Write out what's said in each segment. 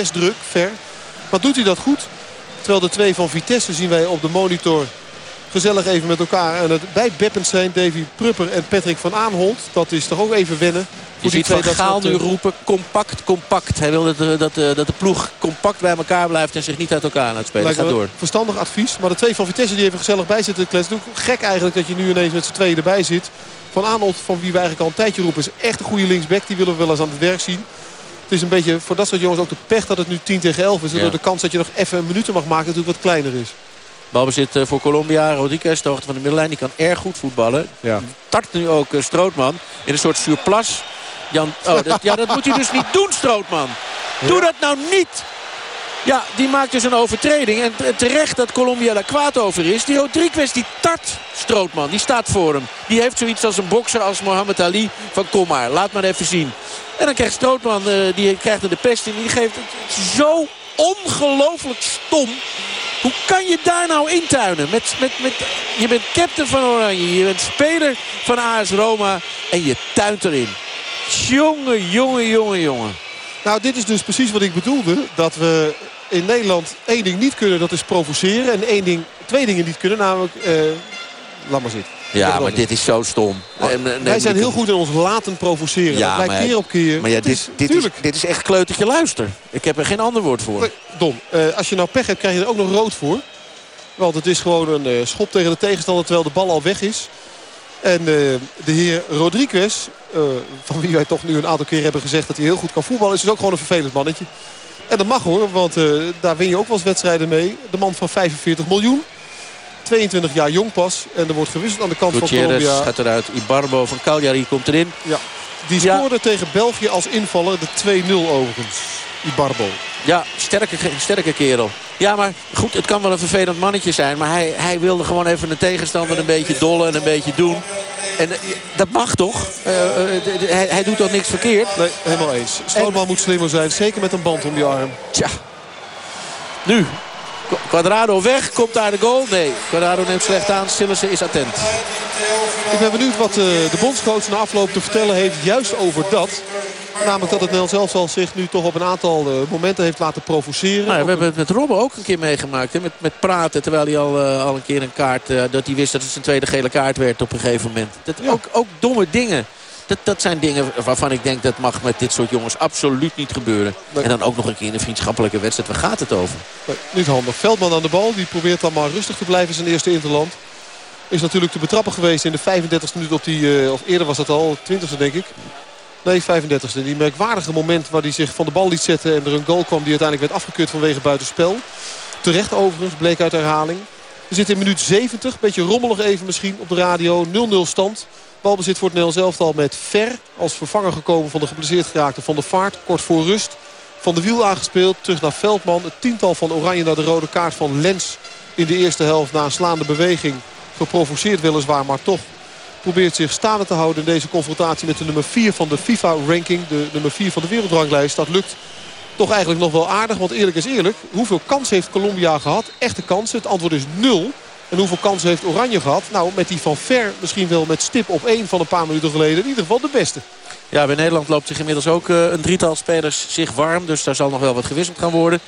best druk, ver. Maar doet hij dat goed? Terwijl de twee van Vitesse zien wij op de monitor gezellig even met elkaar aan het bij Beppens zijn. Davy Prupper en Patrick van Aanholt. Dat is toch ook even wennen. Je ziet Van Gaal nu roepen, compact, compact. Hij wil dat, dat, dat, dat de ploeg compact bij elkaar blijft en zich niet uit elkaar het spelen. Gaat door. Verstandig advies. Maar de twee van Vitesse die even gezellig bij zitten. Het is gek eigenlijk dat je nu ineens met z'n tweeën erbij zit. Van Aanholt, van wie we eigenlijk al een tijdje roepen, is echt een goede linksback. Die willen we wel eens aan het werk zien. Het is een beetje voor dat soort jongens ook de pech dat het nu 10 tegen 11 is. Waardoor de kans dat je nog even een minuut mag maken natuurlijk wat kleiner is. Balbezit eh, voor Colombia. Rodriguez, de hoogte van de middenlijn. Die kan erg goed voetballen. Ja. Tart nu ook eh, Strootman in een soort surplus. Jan, oh, dat, ja, dat moet hij dus niet doen, Strootman. Doe dat nou niet. Ja, die maakt dus een overtreding. En terecht dat Colombia daar kwaad over is. Die Rodriguez, die tart Strootman, die staat voor hem. Die heeft zoiets als een bokser als Mohammed Ali. Van kom maar, laat maar even zien. En dan krijgt Strootman, uh, die krijgt er de pest in. Die geeft het zo ongelooflijk stom. Hoe kan je daar nou intuinen? Met, met, met, je bent captain van Oranje. Je bent speler van AS Roma. En je tuint erin. Jongen, jongen, jongen, jongen. Nou, dit is dus precies wat ik bedoelde. Dat we in Nederland één ding niet kunnen. Dat is provoceren. En één ding, twee dingen niet kunnen. Namelijk, uh, laat maar zitten. Ja, maar dit is zo stom. wij zijn heel goed in ons laten provoceren. Ja, dat keer op keer. Maar ja, dit, dit, is, dit is echt kleutertje luister. Ik heb er geen ander woord voor. Nee, dom. Uh, als je nou pech hebt, krijg je er ook nog rood voor. Want het is gewoon een uh, schop tegen de tegenstander terwijl de bal al weg is. En uh, de heer Rodriguez, van wie wij toch nu een aantal keer hebben gezegd dat hij heel goed kan voetballen... is dus ook gewoon een vervelend mannetje. En dat mag hoor, want daar win je ook wel eens wedstrijden mee. De man van 45 miljoen. 22 jaar jong pas. En er wordt gewisseld aan de kant van Colombia. gaat eruit. Ibarbo van Cagliari komt erin. Ja. Die scoorde tegen België als invaller de 2-0 overigens. Ibarbo. Ja, sterke, sterke kerel. Ja, maar goed, het kan wel een vervelend mannetje zijn. Maar hij, hij wilde gewoon even de tegenstander een beetje dollen en een beetje doen. En eh, dat mag toch? Uh, uh, hij, hij, doet toch niks verkeerd? Nee, helemaal eens. Strootman moet slimmer zijn. Zeker met een band om die arm. Tja. Nu, Quadrado weg. Komt daar de goal? Nee. Quadrado neemt slecht aan. Sillissen is attent. Ik ben benieuwd wat eh, de bondscoach na afloop te vertellen heeft. Juist over dat. Namelijk dat het zelfs al zich nu toch op een aantal uh, momenten heeft laten provoceren. Nou, we hebben het met Robben ook een keer meegemaakt. Hè? Met, met praten terwijl hij al, uh, al een keer een kaart... dat hij wist dat het zijn tweede gele kaart werd op een gegeven moment. Dat, ook, ook domme dingen. Dat, dat zijn dingen waarvan ik denk dat mag met dit soort jongens absoluut niet gebeuren. En dan ook nog een keer in een vriendschappelijke wedstrijd. Waar gaat het over? niet handig. Veldman aan de bal. Die probeert dan maar rustig te blijven in zijn eerste interland. Is natuurlijk te betrappen geweest in de 35e minuut op die... Uh, of eerder was dat al, 20e denk ik. Nee, 35e. Die merkwaardige moment waar hij zich van de bal liet zetten... en er een goal kwam die uiteindelijk werd afgekeurd vanwege buitenspel. Terecht overigens, bleek uit herhaling. We zitten in minuut 70. Beetje rommelig even misschien op de radio. 0-0 stand. Balbezit voor het Nederlands elftal met Ver. Als vervanger gekomen van de geblesseerd geraakte Van de Vaart. Kort voor rust. Van de wiel aangespeeld. Terug naar Veldman. Het tiental van Oranje naar de rode kaart van Lens. In de eerste helft na een slaande beweging. Geprovoceerd weliswaar, maar toch probeert zich staande te houden in deze confrontatie met de nummer 4 van de FIFA-ranking. De nummer 4 van de wereldranglijst. Dat lukt toch eigenlijk nog wel aardig. Want eerlijk is eerlijk, hoeveel kansen heeft Colombia gehad? Echte kansen. Het antwoord is nul. En hoeveel kansen heeft Oranje gehad? Nou, met die van Ver misschien wel met stip op één van een paar minuten geleden. In ieder geval de beste. Ja, bij Nederland loopt zich inmiddels ook uh, een drietal spelers zich warm. Dus daar zal nog wel wat gewisseld gaan worden.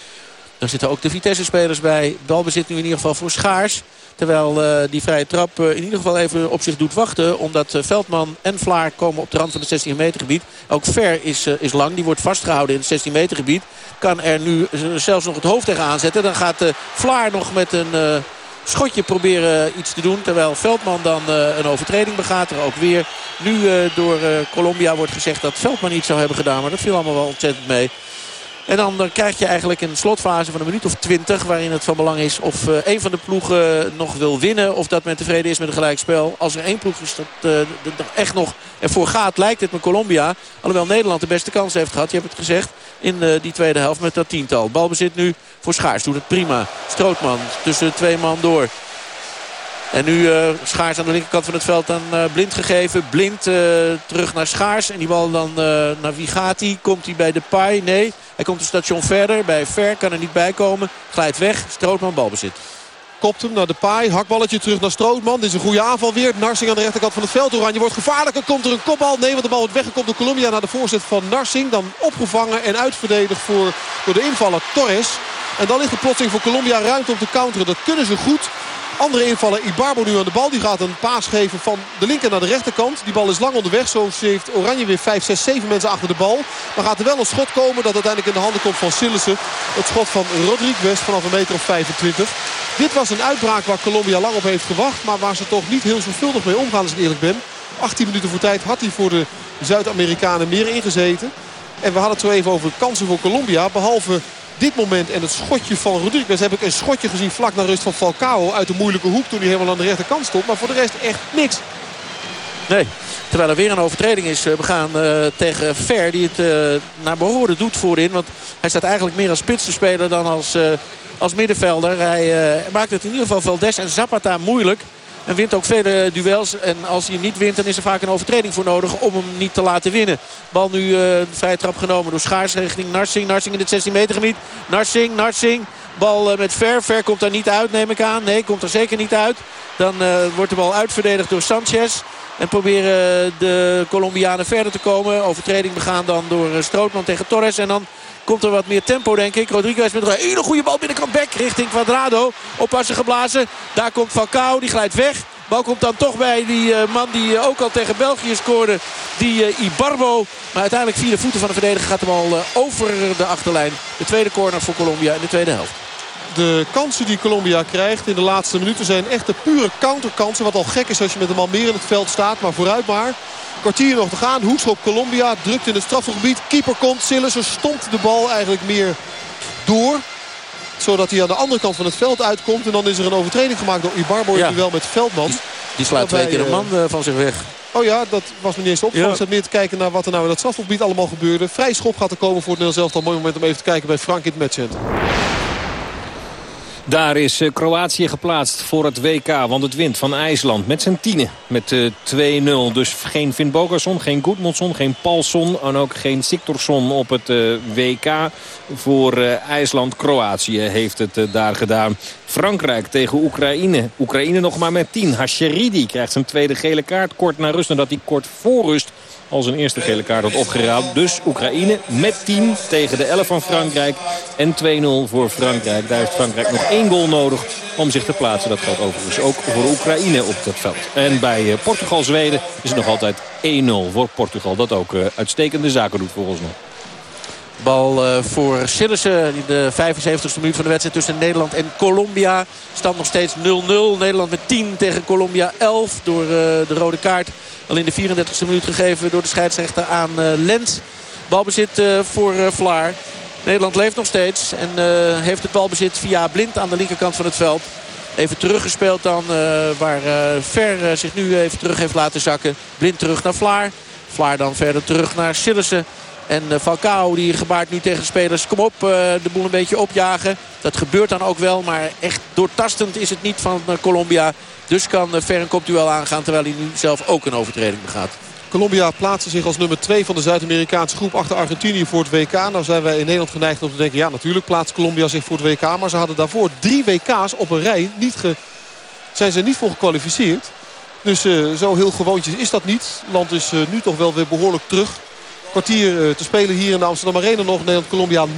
Daar zitten ook de Vitesse-spelers bij. Balbezit nu in ieder geval voor Schaars. Terwijl uh, die vrije trap uh, in ieder geval even op zich doet wachten. Omdat uh, Veldman en Vlaar komen op de rand van het 16 meter gebied. Ook Ver is, is lang. Die wordt vastgehouden in het 16 meter gebied. Kan er nu zelfs nog het hoofd tegen aanzetten. Dan gaat Vlaar nog met een schotje proberen iets te doen. Terwijl Veldman dan een overtreding begaat. Er ook weer nu uh, door uh, Colombia wordt gezegd dat Veldman iets zou hebben gedaan. Maar dat viel allemaal wel ontzettend mee. En dan krijg je eigenlijk een slotfase van een minuut of twintig... waarin het van belang is of een van de ploegen nog wil winnen... of dat men tevreden is met een gelijkspel. Als er één ploeg is dat er echt nog ervoor gaat, lijkt het met Colombia. Alhoewel Nederland de beste kans heeft gehad, je hebt het gezegd... in die tweede helft met dat tiental. Balbezit nu voor Schaars. Doet het prima. Strootman tussen twee man door. En nu uh, Schaars aan de linkerkant van het veld dan uh, Blind gegeven. Blind uh, terug naar Schaars. En die bal dan naar wie gaat hij? Komt hij bij de Pai? Nee. Hij komt een station verder. Bij Ver kan er niet bij komen. Glijdt weg. Strootman balbezit. Kopt hem naar de paai. Hakballetje terug naar Strootman. Dit is een goede aanval weer. Narsing aan de rechterkant van het veld. Oranje wordt gevaarlijk. Er komt er een kopbal. Nee, want de bal wordt weggekomen door Colombia naar de voorzet van Narsing. Dan opgevangen en uitverdedigd voor, door de invaller Torres. En dan ligt de plotseling voor Colombia ruimte om te counteren. Dat kunnen ze goed. Andere invaller Ibarbo nu aan de bal. Die gaat een paas geven van de linker naar de rechterkant. Die bal is lang onderweg. Zo heeft Oranje weer 5, 6, 7 mensen achter de bal. Maar gaat er wel een schot komen dat uiteindelijk in de handen komt van Sillissen. Het schot van Rodriguez vanaf een meter of 25. Dit was een uitbraak waar Colombia lang op heeft gewacht. Maar waar ze toch niet heel zorgvuldig mee omgaan als ik eerlijk ben. 18 minuten voor tijd had hij voor de Zuid-Amerikanen meer ingezeten. En we hadden het zo even over kansen voor Colombia. Behalve dit moment en het schotje van Rodriguez heb ik een schotje gezien vlak naar rust van Falcao. Uit de moeilijke hoek toen hij helemaal aan de rechterkant stond. Maar voor de rest echt niks. Nee, terwijl er weer een overtreding is eh, begaan uh, tegen Ver. Die het uh, naar behoren doet voorin. Want hij staat eigenlijk meer als spits te spelen dan als, als middenvelder. Hij maakt het in ieder geval Valdes en Zapata moeilijk. En wint ook vele duels. En als hij niet wint, dan is er vaak een overtreding voor nodig om hem niet te laten winnen. Bal nu uh, vrije trap genomen door Schaars richting Narsing. Narsing in het 16 meter gebied. Narsing, Narsing. Bal uh, met Ver. Ver komt daar niet uit, neem ik aan. Nee, komt er zeker niet uit. Dan uh, wordt de bal uitverdedigd door Sanchez. En proberen de Colombianen verder te komen. Overtreding begaan dan door Strootman tegen Torres. En dan komt er wat meer tempo denk ik. Rodriguez met een hele goede bal binnenkant back richting Quadrado. Oppassen geblazen. Daar komt Falcao. Die glijdt weg. Bal komt dan toch bij die man die ook al tegen België scoorde. Die Ibarbo. Maar uiteindelijk via de voeten van de verdediger gaat de bal over de achterlijn. De tweede corner voor Colombia in de tweede helft. De kansen die Colombia krijgt in de laatste minuten zijn echte pure counterkansen. Wat al gek is als je met een man meer in het veld staat. Maar vooruit maar. Kwartier nog te gaan. Hoekschop Colombia. Drukt in het strafgebied. Keeper komt. Sillissen stompt de bal eigenlijk meer door. Zodat hij aan de andere kant van het veld uitkomt. En dan is er een overtreding gemaakt door Ibarbo. Ja. wel met Veldman. Die, die slaat twee keer een man uh, van zich weg. Oh ja, dat was me niet eens opgevallen. Ik zat meer te kijken naar wat er nou in dat strafgebied allemaal gebeurde. Vrij schop gaat er komen voor het Nederlands elftal. Mooi moment om even te kijken bij Frank in het matchcenter. Daar is eh, Kroatië geplaatst voor het WK. Want het wint van IJsland met zijn tienen. Met 2-0. Eh, dus geen Finn Bogason, geen Goedmondson, geen Paulson. En ook geen Siktorsson op het eh, WK. Voor IJsland. Kroatië heeft het daar gedaan. Frankrijk tegen Oekraïne. Oekraïne nog maar met 10. Hasheridi krijgt zijn tweede gele kaart. Kort na rust nadat hij kort voor rust al zijn eerste gele kaart had opgeraapt. Dus Oekraïne met 10 tegen de 11 van Frankrijk. En 2-0 voor Frankrijk. Daar heeft Frankrijk nog één goal nodig om zich te plaatsen. Dat geldt overigens ook voor Oekraïne op dat veld. En bij eh, Portugal-Zweden is het nog altijd 1-0 voor Portugal. Dat ook uh, uitstekende zaken doet volgens mij. Bal uh, voor Sillissen in de 75e minuut van de wedstrijd tussen Nederland en Colombia. Stand nog steeds 0-0. Nederland met 10 tegen Colombia 11 door uh, de rode kaart. Al in de 34e minuut gegeven door de scheidsrechter aan uh, Lens. Balbezit voor Vlaar. Nederland leeft nog steeds en heeft het balbezit via Blind aan de linkerkant van het veld. Even teruggespeeld dan waar Ver zich nu even terug heeft laten zakken. Blind terug naar Vlaar. Vlaar dan verder terug naar Sillissen. En uh, Falcao die gebaart nu tegen spelers. Kom op, uh, de boel een beetje opjagen. Dat gebeurt dan ook wel. Maar echt doortastend is het niet van uh, Colombia. Dus kan Ver een kopduel aangaan. Terwijl hij nu zelf ook een overtreding begaat. Colombia plaatste zich als nummer 2 van de Zuid-Amerikaanse groep achter Argentinië voor het WK. Nou zijn wij in Nederland geneigd om te denken... ja, natuurlijk plaatst Colombia zich voor het WK. Maar ze hadden daarvoor drie WK's op een rij. Niet ge... Zijn ze niet voor gekwalificeerd. Dus zo heel gewoontjes is dat niet. Het land is nu toch wel weer behoorlijk terug kwartier eh, te spelen hier in de Amsterdam Arena nog. Nederland-Colombia 0-0.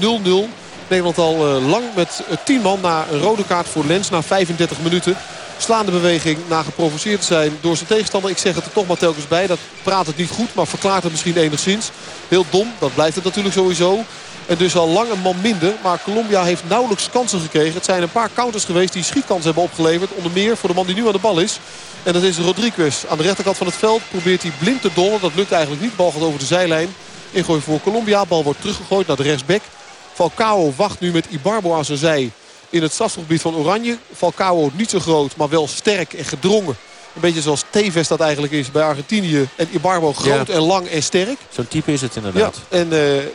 Nederland al eh, lang met 10 eh, man na een rode kaart voor Lens na 35 minuten. Slaande beweging na geprovoceerd te zijn door zijn tegenstander. Ik zeg het er toch maar telkens bij. Dat praat het niet goed, maar verklaart het misschien enigszins. Heel dom, dat blijft het natuurlijk sowieso. En dus al lang een man minder. Maar Colombia heeft nauwelijks kansen gekregen. Het zijn een paar counters geweest die schietkansen hebben opgeleverd. Onder meer voor de man die nu aan de bal is. En dat is Rodriguez. Aan de rechterkant van het veld probeert hij blind te dollen. Dat lukt eigenlijk niet. Bal gaat over de zijlijn. Ingooi voor Colombia. Bal wordt teruggegooid naar de rechtsback. Falcao wacht nu met Ibarbo aan zijn zij in het strafgebied van Oranje. Falcao niet zo groot, maar wel sterk en gedrongen. Een beetje zoals Tevez dat eigenlijk is bij Argentinië. En Ibarbo groot en lang en sterk. Zo'n type is het inderdaad. Ja, en uh,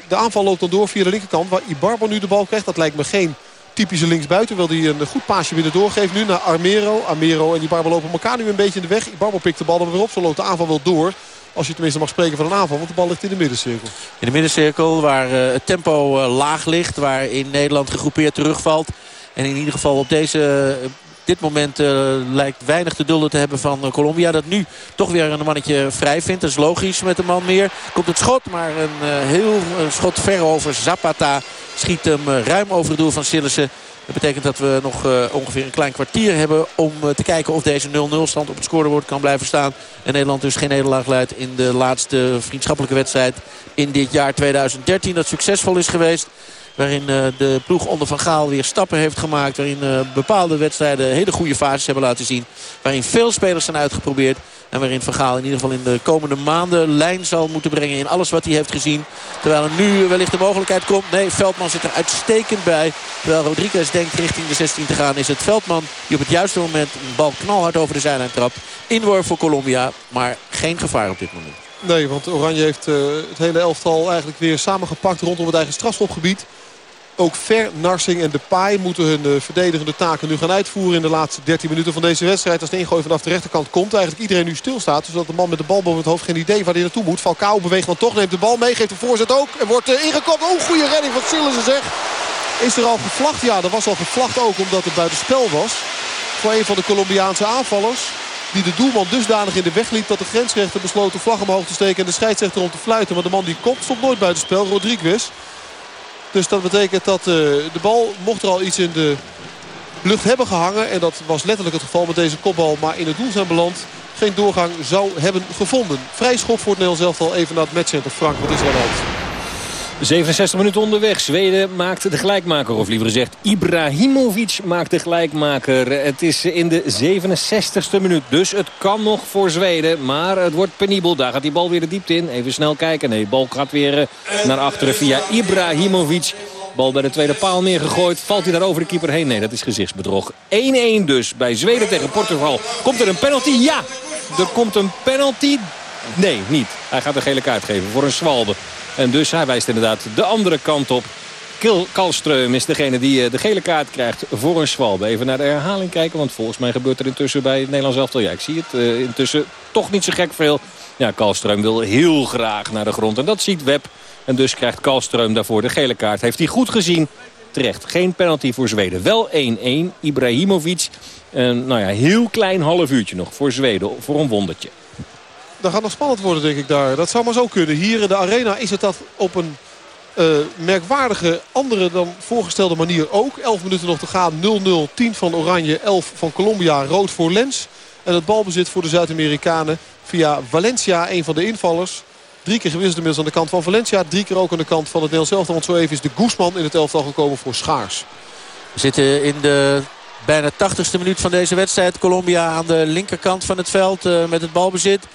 de aanval loopt dan door via de linkerkant. Waar Ibarbo nu de bal krijgt. Dat lijkt me geen typische linksbuiten. Wil hij een goed paasje binnen doorgeeft. Nu naar Armero. Armero en Ibarbo lopen elkaar nu een beetje in de weg. Ibarbo pikt de bal er weer op. Zo loopt de aanval wel door. Als je tenminste mag spreken van een aanval. Want de bal ligt in de middencirkel. In de middencirkel waar uh, het tempo uh, laag ligt. Waar in Nederland gegroepeerd terugvalt. En in ieder geval op deze dit moment lijkt weinig te dulden te hebben van Colombia. Dat nu toch weer een mannetje vrij vindt. Dat is logisch met een man meer. Komt het schot, maar een heel schot ver over Zapata. Schiet hem ruim over het doel van Sillissen. Dat betekent dat we nog ongeveer een klein kwartier hebben om te kijken of deze 0-0 stand op het scorebord kan blijven staan. En Nederland dus geen nederlaag leidt in de laatste vriendschappelijke wedstrijd in dit jaar 2013. Dat succesvol is geweest. Waarin uh, de ploeg onder Van Gaal weer stappen heeft gemaakt. Waarin bepaalde wedstrijden hele goede fases hebben laten zien. Waarin veel spelers zijn uitgeprobeerd. En waarin Van Gaal in ieder geval in de komende maanden lijn zal moeten brengen in alles wat hij heeft gezien. Terwijl er nu wellicht de mogelijkheid komt. Nee, Veldman zit er uitstekend bij. Terwijl Rodriguez denkt richting de 16 te gaan. Is het Veldman die op het juiste moment een bal knalhard over de zijlijn trapt. Inworp voor Colombia, maar geen gevaar op dit moment. Nee, want Oranje heeft uh, het hele elftal eigenlijk weer samengepakt rondom het eigen strafschopgebied. Ook Ver, Narsing en Depay moeten hun uh, verdedigende taken nu gaan uitvoeren in de laatste 13 minuten van deze wedstrijd. Als de ingooi vanaf de rechterkant komt, eigenlijk iedereen nu stilstaat. Zodat de man met de bal boven het hoofd geen idee waar hij naartoe moet. Falcao beweegt dan toch, neemt de bal mee, geeft de voorzet ook. En wordt uh, ingekopt. Oh, goede redding van Sillissen zeg. Is er al gevlacht? Ja, er was al gevlacht ook omdat het buiten spel was. Voor een van de Colombiaanse aanvallers. Die de doelman dusdanig in de weg liep dat de grensrechter besloot de vlag omhoog te steken. En de scheidsrechter om te fluiten. Maar de man die komt stond nooit buiten spel. Rodriguez. Dus dat betekent dat uh, de bal, mocht er al iets in de lucht hebben gehangen... en dat was letterlijk het geval met deze kopbal, maar in het doel zijn beland... geen doorgang zou hebben gevonden. Vrij schop voor het Nederlands elftal even naar het matchcenter. Frank, wat is er aan? 67 minuten onderweg. Zweden maakt de gelijkmaker. Of liever gezegd, Ibrahimovic maakt de gelijkmaker. Het is in de 67ste minuut. Dus het kan nog voor Zweden. Maar het wordt penibel. Daar gaat die bal weer de diepte in. Even snel kijken. Nee, bal gaat weer eh, naar achteren via Ibrahimovic. Bal bij de tweede paal neergegooid. Valt hij daar over de keeper heen? Nee, dat is gezichtsbedrog. 1-1 dus bij Zweden tegen Portugal. Komt er een penalty? Ja! Er komt een penalty. Nee, niet. Hij gaat een gele kaart geven voor een Swalbe. En dus hij wijst inderdaad de andere kant op. Kil Kalström is degene die eh, de gele kaart krijgt voor een Schwalbe. Even naar de herhaling kijken, want volgens mij gebeurt er intussen bij het Nederlands elftal. Ja, ik zie het uh, intussen toch niet zo gek veel. Ja, Kalström wil heel graag naar de grond en dat ziet Web. En dus krijgt Kalström daarvoor de gele kaart. Heeft hij goed gezien. Terecht, geen penalty voor Zweden. Wel 1-1, Ibrahimovic. En, nou ja, heel klein half uurtje nog voor Zweden, voor een wondertje dat gaat nog spannend worden denk ik daar. Dat zou maar zo kunnen. Hier in de arena is het dat op een uh, merkwaardige, andere dan voorgestelde manier ook. 11 minuten nog te gaan. 0-0, 10 van Oranje, 11 van Colombia. Rood voor Lens. En het balbezit voor de Zuid-Amerikanen via Valencia, een van de invallers. Drie keer gewisseld inmiddels aan de kant van Valencia. Drie keer ook aan de kant van het Nederlands elftal. Want zo even is de Guzman in het elftal gekomen voor Schaars. We zitten in de bijna 80ste minuut van deze wedstrijd. Colombia aan de linkerkant van het veld uh, met het balbezit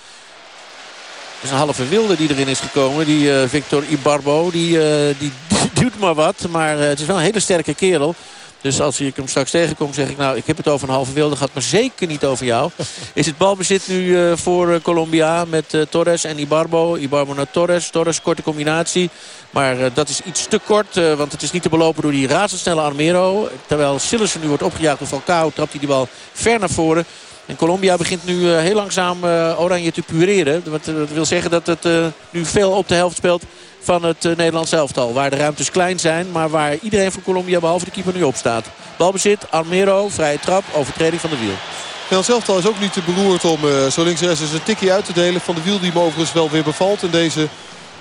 is een halve wilde die erin is gekomen. Die uh, Victor Ibarbo. Die, uh, die doet maar wat. Maar uh, het is wel een hele sterke kerel. Dus als ik hem straks tegenkom zeg ik nou ik heb het over een halve wilde gehad. Maar zeker niet over jou. Is het balbezit nu voor Colombia met Torres en Ibarbo. Ibarbo naar Torres. Torres korte combinatie. Maar dat is iets te kort. want het is niet te belopen door die razendsnelle Armero. Terwijl Sillissen nu wordt opgejaagd door Falcao. Trapt hij die bal ver naar voren. En Colombia begint nu eh, heel langzaam eh, Oranje te pureren. Dat wil zeggen dat het eh, nu veel op de helft speelt van het Nederlands elftal. Waar de ruimtes klein zijn, maar waar iedereen van Colombia behalve de keeper nu op staat. Balbezit, Almero, vrije trap, overtreding van de wiel. Nederlands elftal is ook niet te beroerd om zo links en rechts eens een tikje uit te delen. Van de wiel die hem overigens wel weer bevalt in deze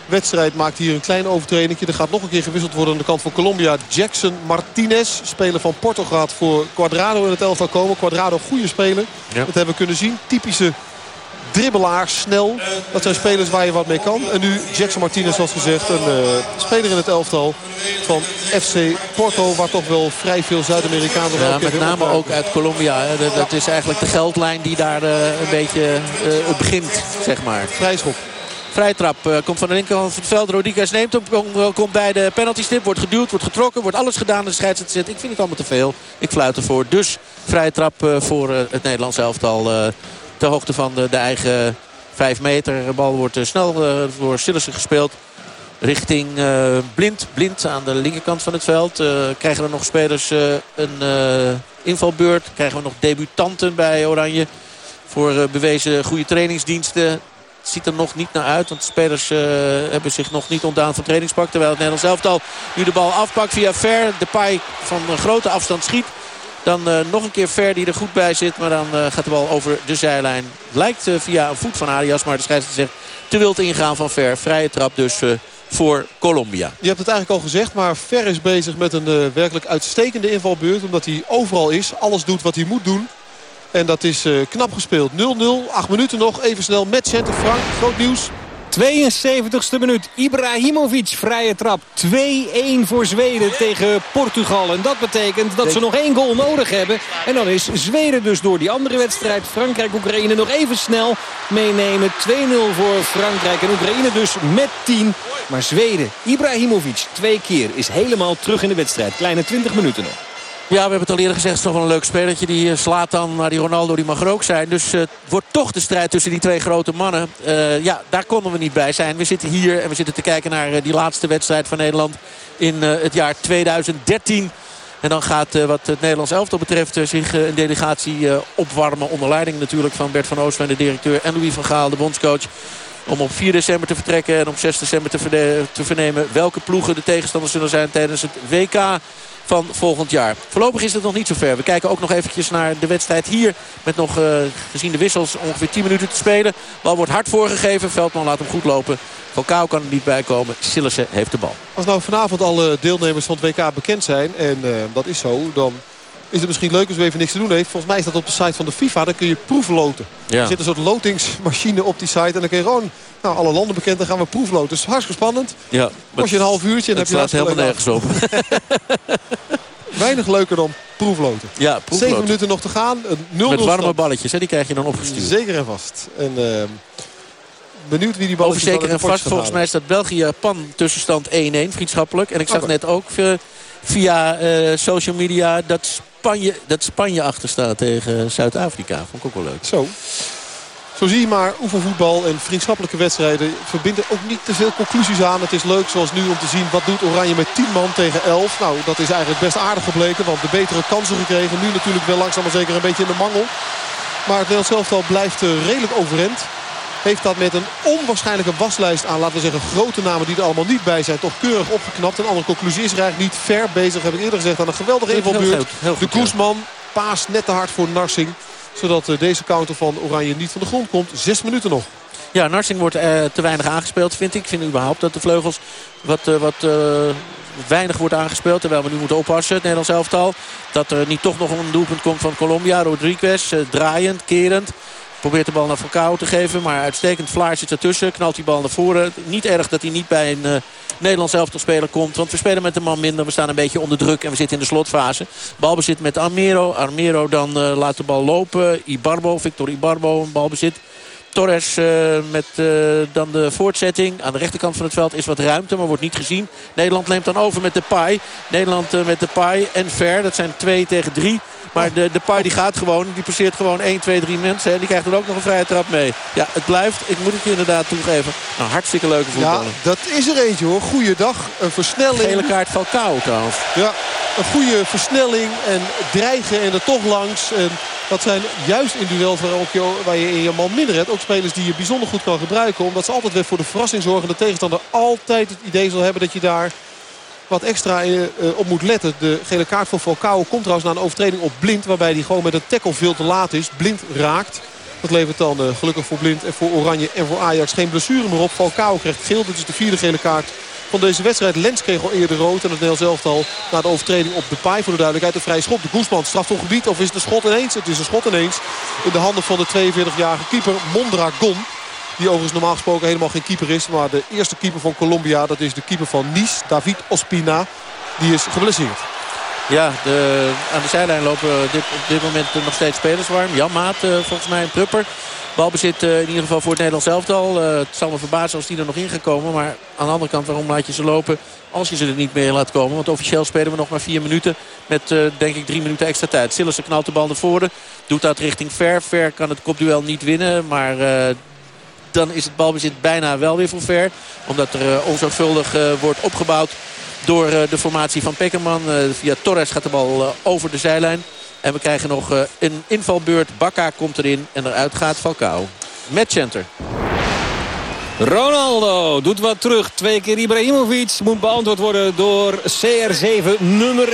wedstrijd maakt hier een klein overtreding. Er gaat nog een keer gewisseld worden aan de kant van Colombia. Jackson Martinez, speler van Porto, gaat voor Quadrado in het elftal komen. Quadrado, goede speler. Dat hebben we kunnen zien. Typische dribbelaar, snel. Dat zijn spelers waar je wat mee kan. En nu Jackson Martinez, zoals gezegd, een uh, speler in het elftal van FC Porto. Waar toch wel vrij veel Zuid-Amerikanen ja, Met name ook uit Colombia. Dat, dat, is eigenlijk de geldlijn die daar uh, een beetje uh, begint, zeg maar. Vrijschop. Vrijtrap uh, komt van de linkerkant van het veld. Rodriguez neemt hem. Komt bij de penalty stip. Wordt geduwd. Wordt getrokken. Wordt alles gedaan. De scheidsrechter zegt. Ik vind het allemaal te veel. Ik fluit ervoor. Dus vrije trap uh, voor het Nederlands elftal. ter hoogte van de, de, eigen 5 meter. De bal wordt snel door Sillissen gespeeld. Richting Blind. Blind aan de linkerkant van het veld. krijgen er nog spelers een invalbeurt. Krijgen we nog debutanten bij Oranje. Voor bewezen goede trainingsdiensten ziet er nog niet naar uit. Want de spelers uh, hebben zich nog niet ontdaan van trainingspak. Terwijl het Nederlands elftal nu de bal afpakt via Ver. De paai van een grote afstand schiet. Dan nog een keer Ver die er goed bij zit. Maar dan gaat de bal over de zijlijn. Lijkt via een voet van Arias. Maar de scheidsrechter zegt te wild ingaan van Ver. Vrije trap dus voor Colombia. Je hebt het eigenlijk al gezegd, maar Ver is bezig met een werkelijk uitstekende invalbeurt. Omdat hij overal is, alles doet wat hij moet doen. En dat is uh, knap gespeeld. 0-0, 8 minuten nog. Even snel met Center Frank. Groot nieuws. 72e minuut. Ibrahimovic, vrije trap. 2-1 voor Zweden tegen Portugal. En dat betekent dat ze nog één goal nodig hebben. En dan is Zweden dus door die andere wedstrijd Frankrijk-Oekraïne nog even snel meenemen. 2-0 voor Frankrijk en Oekraïne dus met 10. Maar Zweden, Ibrahimovic, twee keer is helemaal terug in de wedstrijd. Kleine 20 minuten nog. Ja, we hebben het al eerder gezegd. Het is toch wel een leuk spelertje. Die eh, slaat dan naar die Ronaldo. Die mag er ook zijn. Dus uh, het wordt toch de strijd tussen die twee grote mannen. Uh, ja, daar konden we niet bij zijn. We zitten hier en we zitten te kijken naar die laatste wedstrijd van Nederland. In het jaar 2013. En dan gaat wat het Nederlands elftal betreft zich een delegatie opwarmen. Onder leiding natuurlijk van Bert van Oostveen, de directeur. En Louis van Gaal, de bondscoach. Om op 4 december te vertrekken en op 6 december te, te vernemen welke ploegen de tegenstanders zullen zijn tijdens het WK van volgend jaar. Voorlopig is het nog niet zo ver. We kijken ook nog eventjes naar de wedstrijd hier. Met nog, uh, gezien de wissels, ongeveer 10 minuten te spelen. Bal wordt hard voorgegeven. Veldman laat hem goed lopen. Falcao kan er niet bij komen. Sillissen heeft de bal. Als nou vanavond alle deelnemers van het WK bekend zijn. En uh, dat is zo. Dan is het misschien leuk als u even niks te doen heeft. Volgens mij is dat op de site van de FIFA. Dan kun je proefloten. Ja. Er zit een soort lotingsmachine op die site. En dan kun je gewoon nou, alle landen bekend. Dan gaan we proefloten. Dus hartstikke spannend. Ja, Kost je een half uurtje. En heb je helemaal nergens op. Weinig leuker dan proefloten. Ja, proefloten. Zeven minuten nog te gaan. 0 Met warme balletjes, hè? die krijg je dan opgestuurd. Zeker en vast. En, uh, benieuwd wie die balletjes Over zeker en vast. Volgens mij staat België-Japan tussenstand 1-1, vriendschappelijk. En ik zag okay. net ook uh, via uh, social media dat Spanje, dat Spanje achter staat tegen Zuid-Afrika. Vond ik ook wel leuk. Zo. Zo zie je maar oefenvoetbal en vriendschappelijke wedstrijden verbinden ook niet te veel conclusies aan. Het is leuk zoals nu om te zien wat doet Oranje met 10 man tegen 11. Nou, dat is eigenlijk best aardig gebleken, want de betere kansen gekregen. Nu natuurlijk wel langzaam maar zeker een beetje in de mangel. Maar het Nederlands elftal blijft eh, redelijk overend. Heeft dat met een onwaarschijnlijke waslijst aan, laten we zeggen, grote namen die er allemaal niet bij zijn. Toch keurig opgeknapt. Een andere conclusie is er eigenlijk niet ver bezig, heb ik eerder gezegd, aan een geweldige invalbeurt. De Koesman, paas net te hard voor Narsing zodat eh, deze counter van Oranje niet van de grond komt. Zes minuten nog. Ja, Narsing wordt uh, te weinig aangespeeld, vind ik. Ik vind überhaupt dat de vleugels wat, uh, wat uh, weinig wordt aangespeeld. Terwijl we nu moeten oppassen, het Nederlands elftal. Dat er niet toch nog een doelpunt komt van Colombia. Rodriguez, draaiend, kerend. Probeert de bal naar Falcao te geven. Maar uitstekend. Vlaar zit ertussen. Knalt die bal naar voren. Niet erg dat hij niet bij een uh, Nederlands elftal speler komt. Want we spelen met een man minder. We staan een beetje onder druk. En we zitten in de slotfase. Balbezit met Armero. Armero dan uh, laat de bal lopen. Ibarbo. Victor Ibarbo. Balbezit. Torres uh, met dan de voortzetting. Aan de rechterkant van het veld is wat ruimte, maar wordt niet gezien. Nederland neemt dan over met de Pai. Nederland met de Pai en Ver. Dat zijn 2 tegen 3. Maar de, de Pai die gaat gewoon. Die passeert gewoon 1, 2, 3 mensen. En die krijgt dan ook nog een vrije trap mee. Ja, het blijft, ik moet het je inderdaad toegeven, een hartstikke leuke voetballer. Ja, dat is er eentje hoor. Goeiedag. Een versnelling. Gele kaart Falcao trouwens. Ja, een goede versnelling en dreigen en er toch langs. En dat zijn juist in duels waar, waar je in je man minder hebt. Ook spelers die je bijzonder goed kan gebruiken. Omdat ze altijd weer voor de verrassing zorgen. De tegenstander altijd het idee zal hebben dat je daar wat extra uh, op moet letten. De gele kaart voor Falcao komt trouwens na een overtreding op Blind. Waarbij hij gewoon met een tackle veel te laat is. Blind raakt. Dat levert dan uh, gelukkig voor Blind en voor Oranje en voor Ajax geen blessure meer op. Falcao krijgt geel. Dit is de vierde gele kaart van deze wedstrijd. Lens kreeg al eerder rood. En het Nederlands elftal na de overtreding op de paai voor de duidelijkheid. Een vrije schop. De Goesman strafvolgebied. Of is het een schot ineens? Het is een schot ineens. In de handen van de 42-jarige keeper Mondragon. Die overigens normaal gesproken helemaal geen keeper is. Maar de eerste keeper van Colombia, dat is de keeper van Nice, David Ospina. Die is geblesseerd. Ja, de, aan de zijlijn lopen dit, op dit moment nog steeds spelers warm. Jan Maat uh, volgens mij een prupper. Balbezit uh, in ieder geval voor het Nederlands elftal. Uh, het zal me verbazen als die er nog in gaan komen. Maar aan de andere kant, waarom laat je ze lopen als je ze er niet meer laat komen? Want officieel spelen we nog maar vier minuten. Met denk ik drie minuten extra tijd. Sillissen knalt de bal naar voren. Doet dat richting Ver. Ver kan het kopduel niet winnen. Maar dan is het balbezit bijna wel weer voor ver. Omdat er uh, onzorgvuldig uh, wordt opgebouwd door uh, de formatie van Pekkerman. via Torres gaat de bal over de zijlijn. En we krijgen nog een invalbeurt. Bakka komt erin en eruit gaat Falcao. Matchcenter. Ronaldo doet wat terug. Twee keer Ibrahimovic moet beantwoord worden door CR7 nummer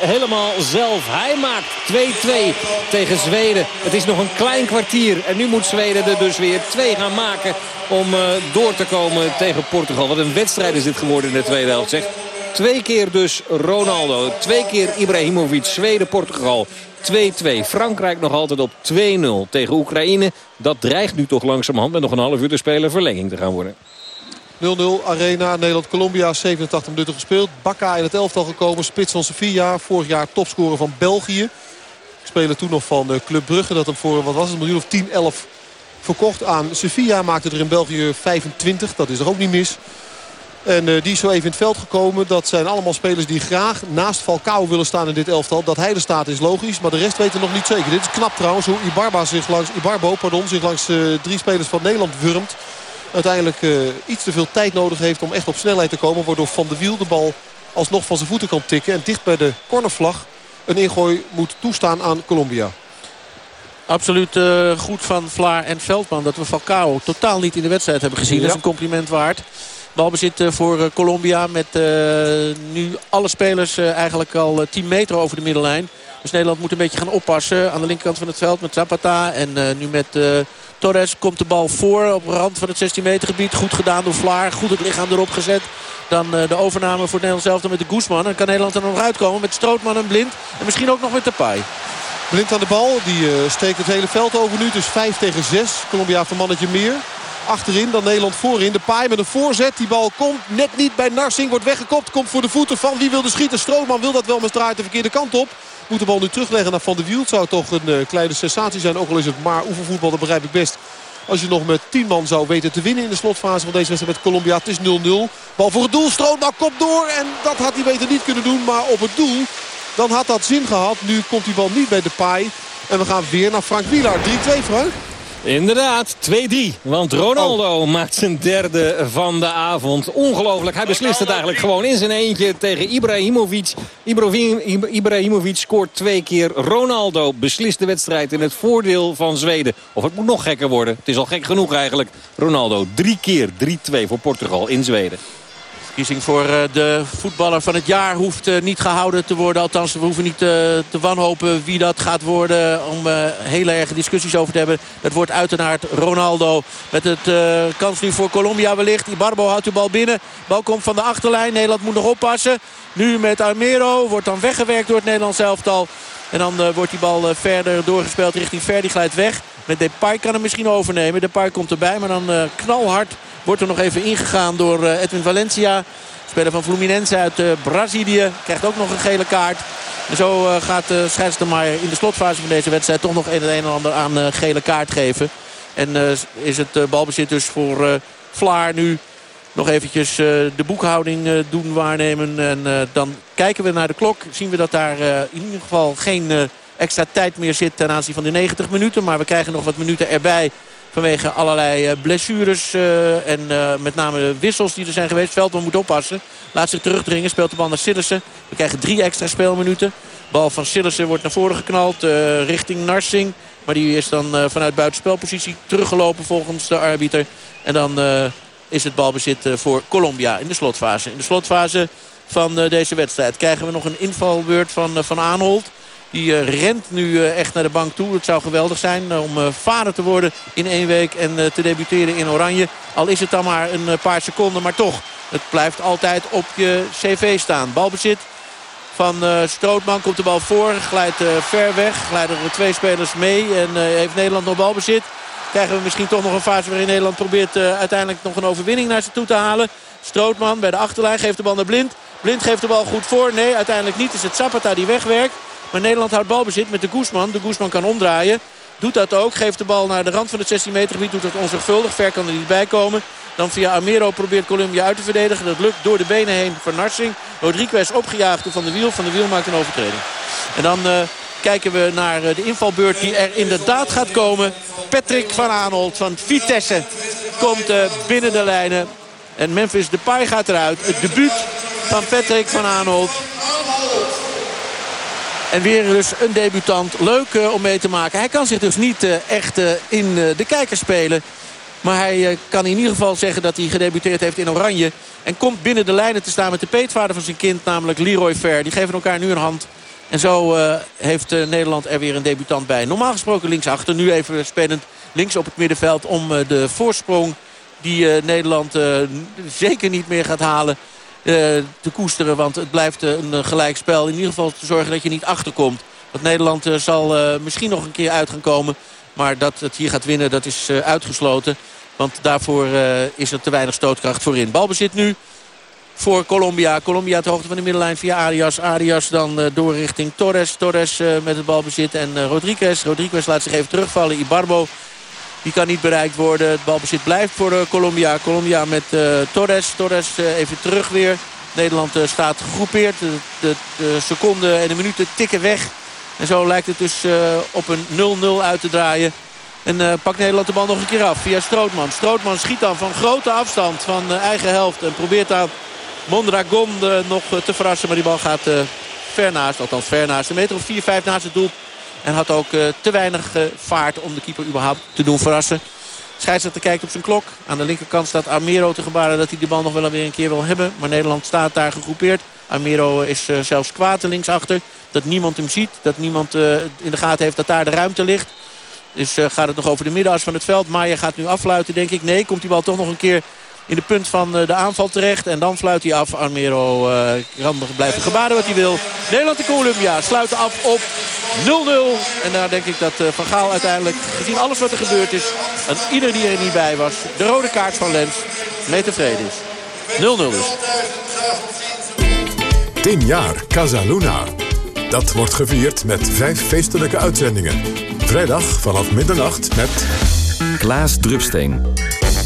helemaal zelf. Hij maakt 2-2 tegen Zweden. Het is nog een klein kwartier. En nu moet Zweden er dus weer twee gaan maken om uh, door te komen tegen Portugal. Wat een wedstrijd is dit geworden in de tweede helft. Zeg. Twee keer dus Ronaldo. Twee keer Ibrahimovic. Zweden-Portugal. 2-2. Frankrijk nog altijd op 2-0 tegen Oekraïne. Dat dreigt nu toch langzamerhand met nog een half uur te spelen verlenging te gaan worden. 0-0 Arena, Nederland-Colombia, 87 minuten gespeeld. Bakka in het elftal gekomen, spits van Sevilla. Vorig jaar topscorer van België. Spelen toen nog van eh, Club Brugge. Dat hem voor, wat was het, miljoen of 10, 11 verkocht aan Sevilla. Maakte er in België 25, dat is er ook niet mis. En uh, die is zo even in het veld gekomen. Dat zijn allemaal spelers die graag naast Falcao willen staan in dit elftal. Dat hij er staat is logisch, maar de rest weten nog niet zeker. Dit is knap trouwens hoe Ibarba zich langs, Ibarbo pardon, zich langs uh, drie spelers van Nederland wurmt. Uiteindelijk uh, iets te veel tijd nodig heeft om echt op snelheid te komen. Waardoor Van de Wiel de bal alsnog van zijn voeten kan tikken. En dicht bij de cornervlag een ingooi moet toestaan aan Colombia. Absoluut uh, goed van Vlaar en Veldman dat we Falcao totaal niet in de wedstrijd hebben gezien. Ja. Dat is een compliment waard. Balbezit voor eh, Colombia met uh, nu alle spelers eigenlijk al 10 meter over de middenlijn. Dus Nederland moet een beetje gaan oppassen aan de linkerkant van het veld met Zapata. En nu met Torres komt de bal voor op de rand van het 16 meter gebied. Goed gedaan door Vlaar. Goed het lichaam erop gezet. Dan de overname voor Nederland zelf met de Guzman. Dan kan Nederland er nog uitkomen met Strootman en Blind. En misschien ook nog met Depay. Blind aan de bal. Die steekt het hele veld over nu. Dus 5 tegen 6. Colombia een mannetje meer. Achterin dan Nederland voorin. De paai met een voorzet. Die bal komt net niet bij Narsing. Wordt weggekopt. Komt voor de voeten van wie wilde schieten. Strootman wil dat wel, maar draait de verkeerde kant op. Moet de bal nu terugleggen naar Van der Wiel. Zou toch een uh, kleine sensatie zijn. Ook al is het maar oefenvoetbal. Dat begrijp ik best. Als je nog met 10 man zou weten te winnen in de slotfase van deze wedstrijd met Colombia. Het is 0-0. Bal voor het doel. Strootman komt door. En dat had hij beter niet kunnen doen. Maar op het doel dan had dat zin gehad. Nu komt die bal niet bij de paai. En we gaan weer naar Frank Wielar. 3-2 Frank. Inderdaad, 2-3. Want Ronaldo oh. maakt zijn derde van de avond. Ongelooflijk. Hij beslist het eigenlijk gewoon in zijn eentje tegen Ibrahimovic. Ibrahimovic scoort twee keer. Ronaldo beslist de wedstrijd in het voordeel van Zweden. Of het moet nog gekker worden. Het is al gek genoeg eigenlijk. Ronaldo drie keer 3-2 voor Portugal in Zweden. Kiezing voor eh, de voetballer van het jaar hoeft eh, niet gehouden te worden. Althans, we hoeven niet te, eh, te wanhopen wie dat gaat worden. Om hele erge discussies over te hebben. Het wordt uiteraard Ronaldo. Met het kans nu voor Colombia wellicht. Ibarbo houdt de bal binnen. Bal komt van de achterlijn. Nederland moet nog oppassen. Nu met Armero. Wordt dan weggewerkt door het Nederlands elftal. En dan wordt die bal verder doorgespeeld richting Ver. Die glijdt weg. Met Depay kan hem misschien overnemen. Depay komt erbij. Maar dan knalhard Wordt er nog even ingegaan door eh, Edwin Valencia. Speler van Fluminense uit eh, Brazilië. Krijgt ook nog een gele kaart. En zo eh, gaat de scheidsrechter in de slotfase van deze wedstrijd... toch nog een en ander aan gele kaart geven. En is het balbezit dus voor Vlaar nu nog eventjes de boekhouding doen waarnemen. En dan kijken we naar de klok. Zien we dat daar in ieder geval geen extra tijd meer zit ten aanzien van de 90 minuten. Maar we krijgen nog wat minuten erbij Vanwege allerlei eh, blessures eh, en eh, met name wissels die er zijn geweest. Veldman moet oppassen. Laat zich terugdringen. Speelt de bal naar Sillissen. We krijgen drie extra speelminuten. Bal van Sillissen wordt naar voren geknald richting Narsing. Maar die is dan vanuit buitenspelpositie teruggelopen volgens de arbiter. En dan is het balbezit voor Colombia in de slotfase. In de slotfase van deze wedstrijd krijgen we nog een invalbeurt van Van Aanholt. Die uh, rent nu uh, echt naar de bank toe. Het zou geweldig zijn uh, om vader te worden in één week en te debuteren in Oranje. Al is het dan maar een paar seconden, maar toch. Het blijft altijd op je cv staan. Balbezit van Strootman komt de bal voor. Glijdt ver weg. Glijden er twee spelers mee. En heeft Nederland nog balbezit. Krijgen we misschien toch nog een fase waarin Nederland probeert uiteindelijk nog een overwinning naar ze toe te halen. Strootman bij de achterlijn geeft de bal naar Blind. Blind geeft de bal goed voor. Nee, uiteindelijk niet. Is het Zapata die wegwerkt. Maar Nederland houdt balbezit met de Guzman. De Guzman kan omdraaien. Doet dat ook. Geeft de bal naar de rand van het 16 meter gebied. Doet dat onzorgvuldig. Ver kan er niet bij komen. Dan via Armero probeert Colombia uit te verdedigen. Dat lukt door de benen heen van Narsing. Rodriguez opgejaagd door Van de Wiel. Van de Wiel maakt een overtreding. En dan uh, kijken we naar uh, de invalbeurt die er inderdaad gaat komen. Patrick van Aanholt van Vitesse komt uh, binnen de lijnen. En Memphis Depay gaat eruit. Het debuut van Patrick van Aanholt. En weer dus een debutant. Leuk uh, om mee te maken. Hij kan zich dus niet uh, echt uh, in de kijker spelen. Maar hij kan in ieder geval zeggen dat hij gedebuteerd heeft in Oranje. En komt binnen de lijnen te staan met de peetvader van zijn kind. Namelijk Leroy Fer. Die geven elkaar nu een hand. En zo heeft Nederland er weer een debutant bij. Normaal gesproken linksachter. Nu even spelend links op het middenveld om de voorsprong die Nederland zeker niet meer gaat halen eh, te koesteren. Want het blijft eh, een gelijkspel. In ieder geval te zorgen dat je niet achterkomt. Want Nederland eh, zal misschien nog een keer uit gaan komen. Maar dat het hier gaat winnen, dat is uitgesloten. Want daarvoor is er te weinig stootkracht voorin. Balbezit nu voor Colombia. Colombia het hoogte van de middenlijn via Arias. Arias dan door richting Torres. Torres met het balbezit en Rodriguez. Rodriguez laat zich even terugvallen. Ibarbo die kan niet bereikt worden. Het balbezit blijft voor uh, Colombia. Colombia met uh, Torres. Torres uh, even terug weer. Nederland staat gegroepeerd. De, de, de, seconden en de minuten tikken weg. En zo lijkt het dus op een 0-0 uit te draaien. En pakt Nederland de bal nog een keer af via Strootman. Strootman schiet dan van grote afstand van eigen helft. En probeert aan Mondragon nog te verrassen. Maar die bal gaat ver naast. Althans ver naast. Een meter of 4-5 naast het doel en had ook uh, te weinig uh, vaart om de keeper überhaupt te doen verrassen. Scheidsrechter kijkt op zijn klok. Aan de linkerkant staat Armero te gebaren dat hij de bal nog wel weer een keer wil hebben. Maar Nederland staat daar gegroepeerd. Armero is uh, zelfs kwaad linksachter. Dat niemand hem ziet. Dat niemand in de gaten heeft dat daar de ruimte ligt. Dus gaat het nog over de middenas van het veld. Maier gaat nu afluiten denk ik. Nee, komt die bal toch nog een keer in de punt van de aanval terecht. En dan fluit hij af. Armero kan gebaren wat hij wil. Nederland en Colombia sluiten af op 0-0. En daar denk ik dat eh, Van Gaal uiteindelijk, gezien alles wat er gebeurd is... en ieder die er niet bij was, de rode kaart van Lens, mee tevreden is. 0-0 dus. 10 jaar Casaluna. Dat wordt gevierd met vijf feestelijke uitzendingen. Vrijdag vanaf middernacht met... Klaas Drupsteen.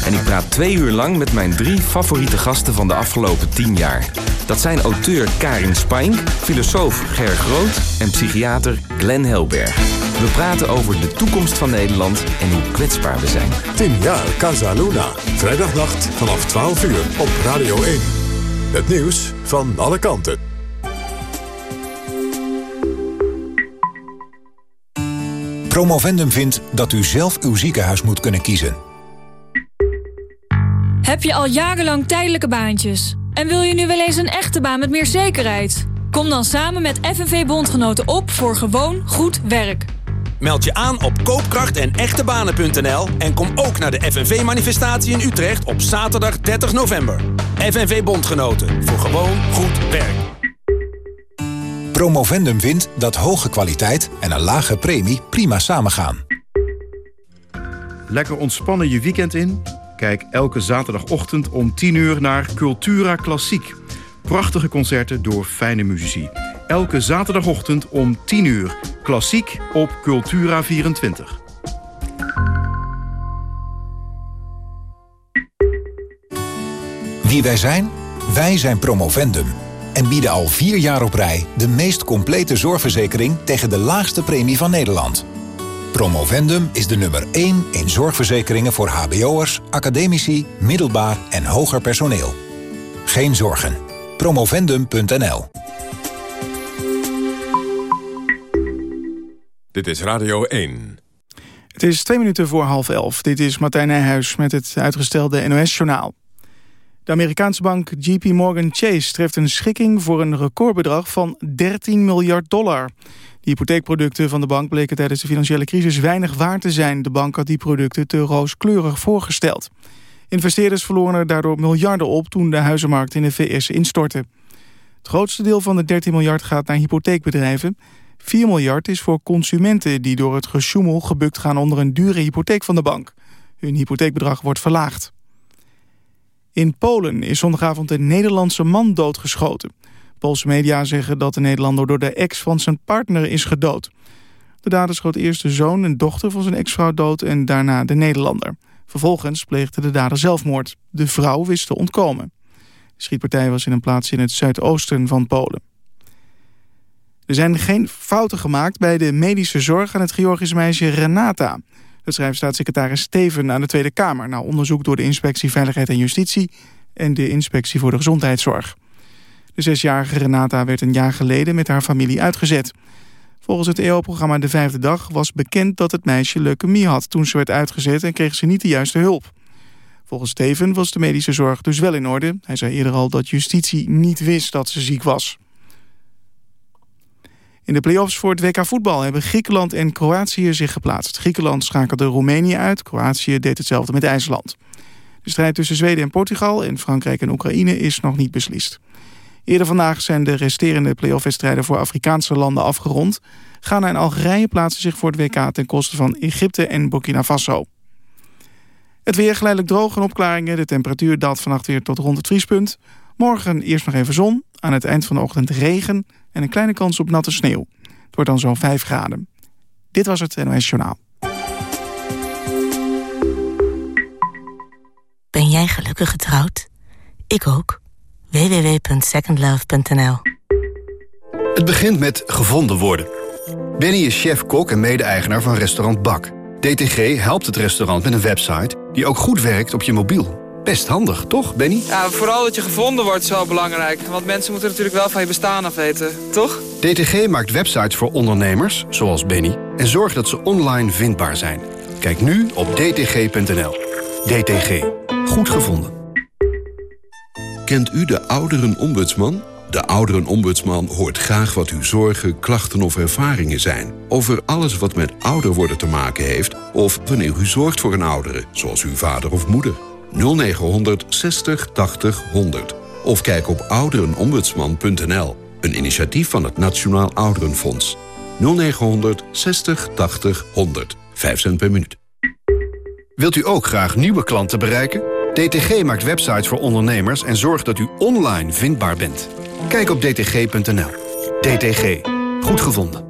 En ik praat twee uur lang met mijn drie favoriete gasten van de afgelopen tien jaar. Dat zijn auteur Karin Spijn, filosoof Ger Groot en psychiater Glenn Helberg. We praten over de toekomst van Nederland en hoe kwetsbaar we zijn. 10 jaar Casa Luna. Vrijdagnacht vanaf 12 uur op Radio 1. Het nieuws van alle kanten. Promovendum vindt dat u zelf uw ziekenhuis moet kunnen kiezen. Heb je al jarenlang tijdelijke baantjes? En wil je nu wel eens een echte baan met meer zekerheid? Kom dan samen met FNV Bondgenoten op voor gewoon goed werk. Meld je aan op koopkracht en echtebanen.nl en kom ook naar de FNV-manifestatie in Utrecht op zaterdag 30 november. FNV Bondgenoten voor gewoon goed werk. Promovendum vindt dat hoge kwaliteit en een lage premie prima samengaan. Lekker ontspannen je weekend in? Kijk elke zaterdagochtend om 10 uur naar Cultura Klassiek. Prachtige concerten door fijne muzici. Elke zaterdagochtend om 10 uur. Klassiek op Cultura 24. Wie wij zijn? Wij zijn Promovendum. En bieden al vier jaar op rij de meest complete zorgverzekering tegen de laagste premie van Nederland. Promovendum is de nummer 1 in zorgverzekeringen voor hbo'ers, academici, middelbaar en hoger personeel. Geen zorgen. Promovendum.nl Dit is Radio 1. Het is twee minuten voor half elf. Dit is Martijn Nijhuis met het uitgestelde NOS-journaal. De Amerikaanse bank JP Morgan Chase treft een schikking voor een recordbedrag van 13 miljard dollar. De hypotheekproducten van de bank bleken tijdens de financiële crisis weinig waard te zijn. De bank had die producten te rooskleurig voorgesteld. Investeerders verloren er daardoor miljarden op toen de huizenmarkt in de VS instortte. Het grootste deel van de 13 miljard gaat naar hypotheekbedrijven. 4 miljard is voor consumenten die door het gesjoemel gebukt gaan onder een dure hypotheek van de bank. Hun hypotheekbedrag wordt verlaagd. In Polen is zondagavond een Nederlandse man doodgeschoten. Poolse media zeggen dat de Nederlander door de ex van zijn partner is gedood. De dader schoot eerst de zoon en dochter van zijn ex-vrouw dood en daarna de Nederlander. Vervolgens pleegde de dader zelfmoord. De vrouw wist te ontkomen. De schietpartij was in een plaats in het zuidoosten van Polen. Er zijn geen fouten gemaakt bij de medische zorg aan het Georgisch meisje Renata. Dat schrijft staatssecretaris Steven aan de Tweede Kamer... na onderzoek door de Inspectie Veiligheid en Justitie... en de Inspectie voor de Gezondheidszorg. De zesjarige Renata werd een jaar geleden met haar familie uitgezet. Volgens het EO-programma De Vijfde Dag was bekend dat het meisje leukemie had... toen ze werd uitgezet en kreeg ze niet de juiste hulp. Volgens Steven was de medische zorg dus wel in orde. Hij zei eerder al dat justitie niet wist dat ze ziek was. In de play-offs voor het WK voetbal hebben Griekenland en Kroatië zich geplaatst. Griekenland schakelde Roemenië uit, Kroatië deed hetzelfde met IJsland. De strijd tussen Zweden en Portugal en Frankrijk en Oekraïne is nog niet beslist. Eerder vandaag zijn de resterende play-off-wedstrijden voor Afrikaanse landen afgerond. Ghana en Algerije plaatsen zich voor het WK ten koste van Egypte en Burkina Faso. Het weer geleidelijk droog en opklaringen. De temperatuur daalt vannacht weer tot rond het vriespunt. Morgen eerst nog even zon, aan het eind van de ochtend regen... en een kleine kans op natte sneeuw. Het wordt dan zo'n 5 graden. Dit was het NOS Journaal. Ben jij gelukkig getrouwd? Ik ook. www.secondlove.nl Het begint met gevonden worden. Benny is chef-kok en mede-eigenaar van restaurant Bak. DTG helpt het restaurant met een website die ook goed werkt op je mobiel. Best handig, toch, Benny? Ja, vooral dat je gevonden wordt is wel belangrijk. Want mensen moeten natuurlijk wel van je bestaan af weten, toch? DTG maakt websites voor ondernemers, zoals Benny... en zorgt dat ze online vindbaar zijn. Kijk nu op dtg.nl. DTG. Goed gevonden. Kent u de ouderenombudsman? De ouderenombudsman hoort graag wat uw zorgen, klachten of ervaringen zijn. Over alles wat met ouder worden te maken heeft... of wanneer u zorgt voor een oudere, zoals uw vader of moeder. 0900 60 80 100. Of kijk op ouderenombudsman.nl. Een initiatief van het Nationaal Ouderenfonds. 0900 60 80 100. 5 cent per minuut. Wilt u ook graag nieuwe klanten bereiken? DTG maakt websites voor ondernemers en zorgt dat u online vindbaar bent. Kijk op dtg.nl. DTG. Goed gevonden.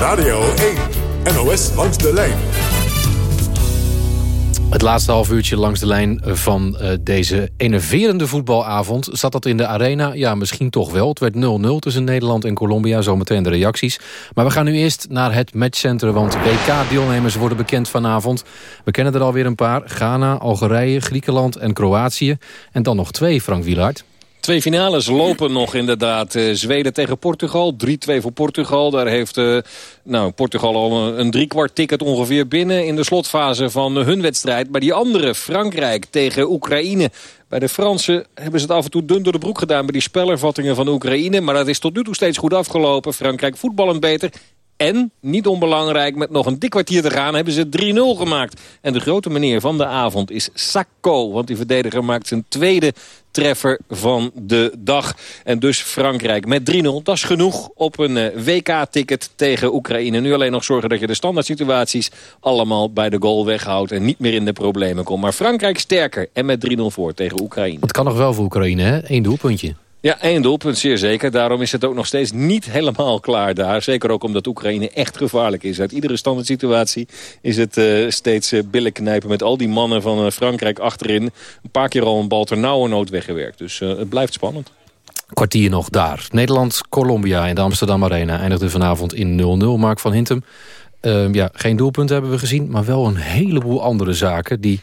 Radio 1. NOS langs de lijn. Het laatste half uurtje langs de lijn van uh, deze enerverende voetbalavond. Zat dat in de arena? Ja, misschien toch wel. Het werd 0-0 tussen Nederland en Colombia. Zometeen de reacties. Maar we gaan nu eerst naar het matchcentrum. Want WK-deelnemers worden bekend vanavond. We kennen er alweer een paar. Ghana, Algerije, Griekenland en Kroatië. En dan nog twee, Frank Wielaert. Twee finales lopen nog inderdaad. Uh, Zweden tegen Portugal. 3-2 voor Portugal. Daar heeft uh, nou, Portugal al een, driekwart ticket ongeveer binnen... in de slotfase van hun wedstrijd. Maar die andere, Frankrijk tegen Oekraïne... Bij de Fransen hebben ze het af en toe dun door de broek gedaan... bij die spelervattingen van Oekraïne. Maar dat is tot nu toe steeds goed afgelopen. Frankrijk voetballend beter. En, niet onbelangrijk, met nog een dik kwartier te gaan... hebben ze 3-0 gemaakt. En de grote meneer van de avond is Sakko. Want die verdediger maakt zijn tweede treffer van de dag. En dus Frankrijk met 3-0. Dat is genoeg op een WK-ticket tegen Oekraïne. Nu alleen nog zorgen dat je de standaard situaties allemaal bij de goal weghoudt... en niet meer in de problemen komt. Maar Frankrijk sterker en met 3-0 voor tegen Oekraïne. Het kan nog wel voor Oekraïne, hè? Eén doelpuntje. Ja, één doelpunt, zeer zeker. Daarom is het ook nog steeds niet helemaal klaar daar. Zeker ook omdat Oekraïne echt gevaarlijk is. Uit iedere standaard situatie is het uh, steeds uh, knijpen... met al die mannen van uh, Frankrijk achterin. Een paar keer al een bal ter nauwe nood weggewerkt. Dus het blijft spannend. Kwartier nog daar. Nederland-Colombia in de Amsterdam Arena eindigde vanavond in 0-0. Mark van Hintem. Ehm, ja, geen doelpunt hebben we gezien, maar wel een heleboel andere zaken... die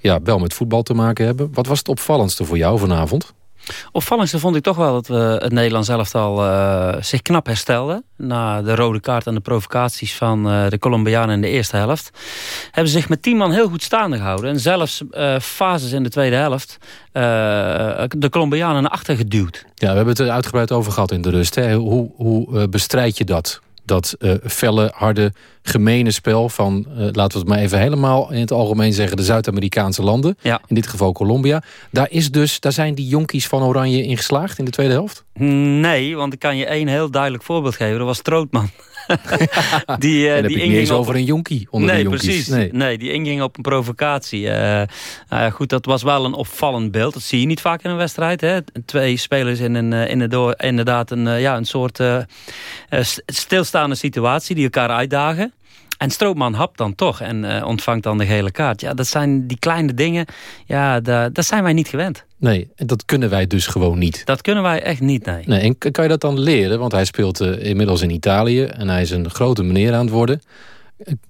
ja, wel met voetbal te maken hebben. Wat was het opvallendste voor jou vanavond? Opvallendste vond ik toch wel dat we het Nederlands elftal uh, zich knap herstelde. Na de rode kaart en de provocaties van uh, de Colombianen in de eerste helft. Hebben zich met tien man heel goed staande gehouden. En zelfs uh, fases in de tweede helft de Colombianen naar achter geduwd. Ja, we hebben het er uitgebreid over gehad in de rust. Hè? Hoe, hoe bestrijd je dat? Dat uh, felle, harde, gemene spel van, uh, laten we het maar even helemaal in het algemeen zeggen, de Zuid-Amerikaanse landen. Ja. In dit geval Colombia. Daar, is dus, daar zijn die jonkies van Oranje in geslaagd in de tweede helft? Nee, want ik kan je één heel duidelijk voorbeeld geven. Dat was Strootman. die, uh, en die inging niet over een jonkie onder nee, de jonkies. Precies. Nee. nee, die inging op een provocatie. Uh, uh, goed, dat was wel een opvallend beeld. Dat zie je niet vaak in een wedstrijd. Hè? Twee spelers in, een, in de inderdaad een, ja, een soort stilstaande situatie die elkaar uitdagen. En Stroopman hapt dan toch en uh, ontvangt dan de gele kaart. Ja, dat zijn die kleine dingen, ja, dat, dat zijn wij niet gewend. Nee, en dat kunnen wij dus gewoon niet. Dat kunnen wij echt niet, nee. nee en kan je dat dan leren? Want hij speelt uh, inmiddels in Italië en hij is een grote meneer aan het worden.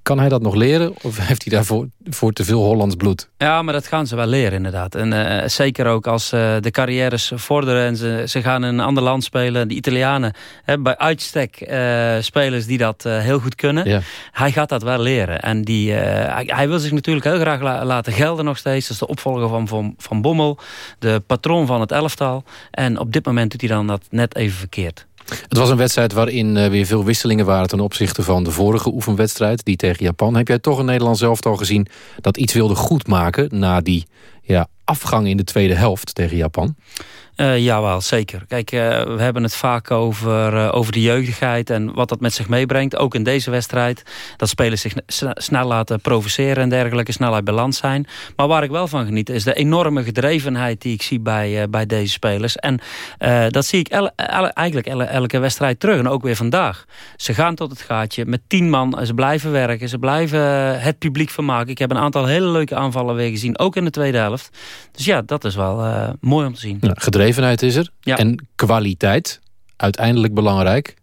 Kan hij dat nog leren? Of heeft hij daarvoor voor te veel Hollands bloed? Ja, maar dat gaan ze wel leren inderdaad. En uh, zeker ook als uh, de carrières vorderen en ze, ze gaan in een ander land spelen. De Italianen, hè, bij uitstek uh, spelers die dat heel goed kunnen. Ja. Hij gaat dat wel leren. En die, hij, hij, wil zich natuurlijk heel graag la laten gelden nog steeds. Dat is de opvolger van, van, van Bommel. De patroon van het elftal. En op dit moment doet hij dan dat net even verkeerd. Het was een wedstrijd waarin uh, weer veel wisselingen waren... ten opzichte van de vorige oefenwedstrijd, die tegen Japan. Heb jij toch een Nederlands elftal gezien... dat iets wilde goedmaken na die ja, afgang in de tweede helft tegen Japan? Ja, wel, zeker. Kijk, uh, we hebben het vaak over, uh, over de jeugdigheid en wat dat met zich meebrengt. Ook in deze wedstrijd. Dat spelers zich snel laten provoceren en dergelijke, snel uit balans zijn. Maar waar ik wel van geniet is de enorme gedrevenheid die ik zie bij, bij deze spelers. En dat zie ik eigenlijk el, elke wedstrijd terug. En ook weer vandaag. Ze gaan tot het gaatje met tien man. Ze blijven werken. Ze blijven het publiek vermaken. Ik heb een aantal hele leuke aanvallen weer gezien. Ook in de tweede helft. Dus ja, dat is wel mooi om te zien. Ja, gedrevenheid is er. Ja. En kwaliteit, uiteindelijk belangrijk.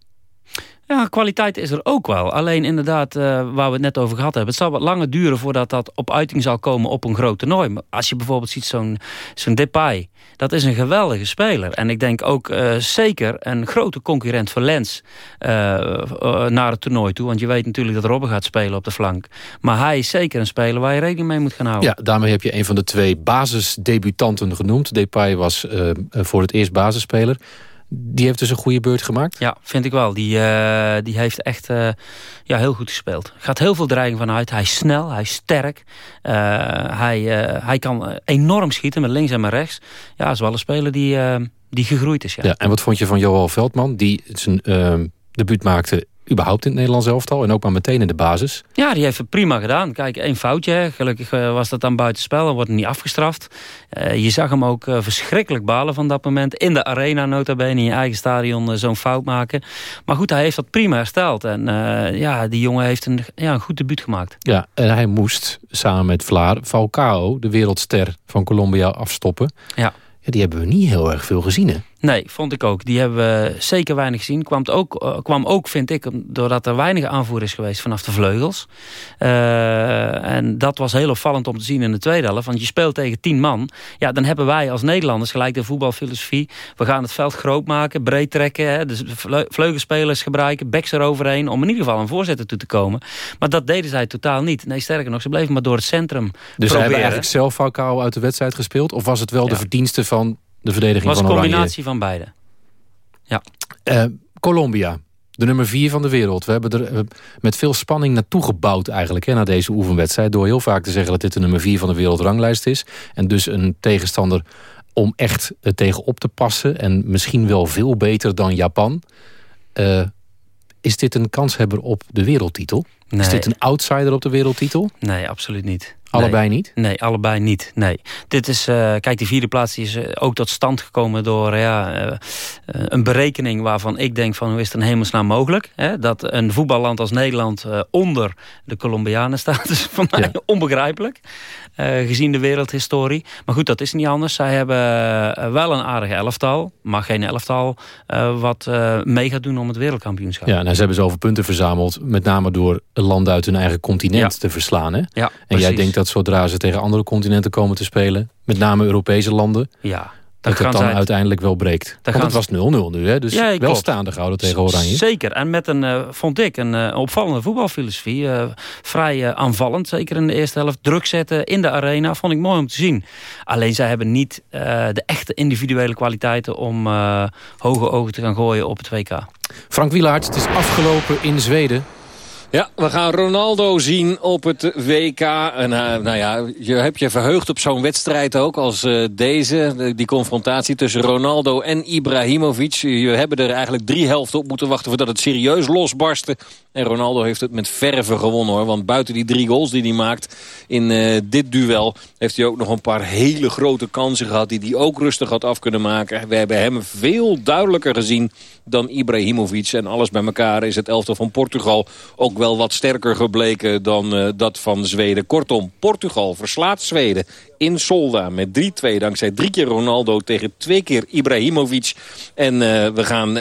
Ja, kwaliteit is er ook wel. Alleen inderdaad, uh, waar we het net over gehad hebben... het zal wat langer duren voordat dat op uiting zal komen op een groot toernooi. Maar als je bijvoorbeeld ziet zo'n zo'n Depay... dat is een geweldige speler. En ik denk ook uh, zeker een grote concurrent voor Lens... Uh, naar het toernooi toe. Want je weet natuurlijk dat Robben gaat spelen op de flank. Maar hij is zeker een speler waar je rekening mee moet gaan houden. Ja, daarmee heb je een van de twee basisdebutanten genoemd. Depay was voor het eerst basisspeler... Die heeft dus een goede beurt gemaakt? Ja, vind ik wel. Die, uh, die heeft echt uh, ja, heel goed gespeeld. Gaat heel veel dreiging vanuit. Hij is snel, hij is sterk. Uh, hij, hij kan enorm schieten met links en met rechts. Ja, is wel een speler die, die gegroeid is. Ja. ja. en wat vond je van Johan Veldman? Die zijn debuut maakte überhaupt in het Nederlands elftal. En ook maar meteen in de basis. Ja, die heeft het prima gedaan. Kijk, één foutje. Gelukkig uh, was dat dan buitenspel en wordt niet afgestraft. Uh, je zag hem ook uh, verschrikkelijk balen van dat moment. In de arena nota bene, in je eigen stadion zo'n fout maken. Maar goed, hij heeft dat prima hersteld. En ja, die jongen heeft een, ja, een goed debuut gemaakt. Ja, en hij moest samen met Vlaar Falcao, de wereldster van Colombia, afstoppen. Ja. ja die hebben we niet heel erg veel gezien, hè? Nee, vond ik ook. Die hebben we zeker weinig gezien. Kwam ook, uh, kwam ook, vind ik, doordat er weinig aanvoer is geweest vanaf de vleugels. Uh, en dat was heel opvallend om te zien in de tweede helft. Want je speelt tegen tien man. Ja, dan hebben wij als Nederlanders gelijk de voetbalfilosofie. We gaan het veld groot maken, breed trekken. Hè, dus vleugelspelers gebruiken, backs eroverheen. Om in ieder geval een voorzetter toe te komen. Maar dat deden zij totaal niet. Nee, sterker nog, ze bleven maar door het centrum Dus proberen. zij hebben eigenlijk zelf Falcao uit de wedstrijd gespeeld? Of was het wel ja. de verdienste van de verdediging was van Oranje. een combinatie van beide. Ja. Uh, Colombia, de nummer vier van de wereld. We hebben er uh, met veel spanning naartoe gebouwd eigenlijk hè, na deze oefenwedstrijd. Door heel vaak te zeggen dat dit de nummer vier van de wereldranglijst is. En dus een tegenstander om echt uh, tegen op te passen. En misschien wel veel beter dan Japan. is dit een kanshebber op de wereldtitel? Nee. Is dit een outsider op de wereldtitel? Nee, absoluut niet. Allebei nee. niet? Nee, allebei niet. Nee. Dit is, uh, kijk, die vierde plaats is uh, ook tot stand gekomen door ja, uh, een berekening waarvan ik denk van hoe is het een hemelsnaam mogelijk? Hè? Dat een voetballand als Nederland onder de Colombianen staat. Is voor mij ja. onbegrijpelijk. gezien de wereldhistorie. Maar goed, dat is niet anders. Zij hebben wel een aardige elftal. Maar geen elftal wat mee gaat doen om het wereldkampioenschap. Ja, nou, ze hebben zoveel punten verzameld. Met name door landen uit hun eigen continent ja. te verslaan. Hè? Ja, en precies. jij denkt dat zodra ze tegen andere continenten komen te spelen... met name Europese landen... Ja, dat het dan zij... uiteindelijk wel breekt. Want het was 0-0 nu, hè? dus ja, wel staande gehouden tegen Oranje. Zeker, en met een, uh, vond ik, een uh, opvallende voetbalfilosofie. Uh, vrij aanvallend, zeker in de eerste helft. Druk zetten in de arena, vond ik mooi om te zien. Alleen zij hebben niet de echte individuele kwaliteiten... om hoge ogen te gaan gooien op het WK. Frank Wielaert, het is afgelopen in Zweden. Ja, we gaan Ronaldo zien op het WK. En uh, nou ja, je hebt je verheugd op zo'n wedstrijd ook als uh, deze. Die confrontatie tussen Ronaldo en Ibrahimovic. Je hebben er eigenlijk drie helften op moeten wachten voordat het serieus losbarstte. En Ronaldo heeft het met verve gewonnen hoor. Want buiten die drie goals die hij maakt in uh, dit duel... heeft hij ook nog een paar hele grote kansen gehad... die hij ook rustig had af kunnen maken. We hebben hem veel duidelijker gezien dan Ibrahimovic. En alles bij elkaar is het elftal van Portugal ook wel wat sterker gebleken dan dat van Zweden. Kortom, Portugal verslaat Zweden in Solda met 3-2. Dankzij drie keer Ronaldo tegen twee keer Ibrahimovic. En we gaan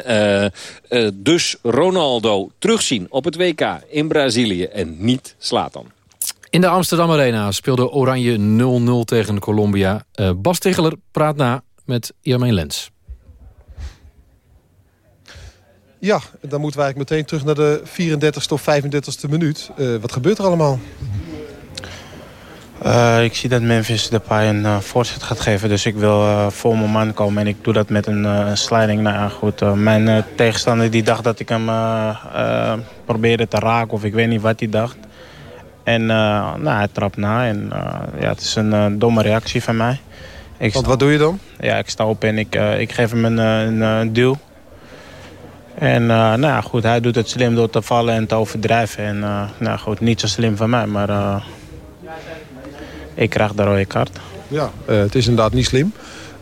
dus Ronaldo terugzien op het WK in Brazilië en niet Slatan. In de Amsterdam Arena speelde Oranje 0-0 tegen Colombia. Bas Tegeler praat na met Jermaine Lens. Ja, dan moeten we eigenlijk meteen terug naar de 34ste of 35ste minuut. Uh, wat gebeurt er allemaal? Uh, ik zie dat Memphis Depay een uh, voorzet gaat geven. Dus ik wil uh, voor mijn man komen. En ik doe dat met een sliding. Nou ja, goed. mijn tegenstander die dacht dat ik hem probeerde te raken. Of ik weet niet wat hij dacht. En nou, hij trapt na. En ja, het is een domme reactie van mij. Ik Want wat doe je dan? Ja, ik sta op en ik, ik geef hem een, een, een duw. En nou ja, goed, hij doet het slim door te vallen en te overdrijven. En nou goed, niet zo slim van mij, maar ik krijg de rode kaart. Ja, het is inderdaad niet slim.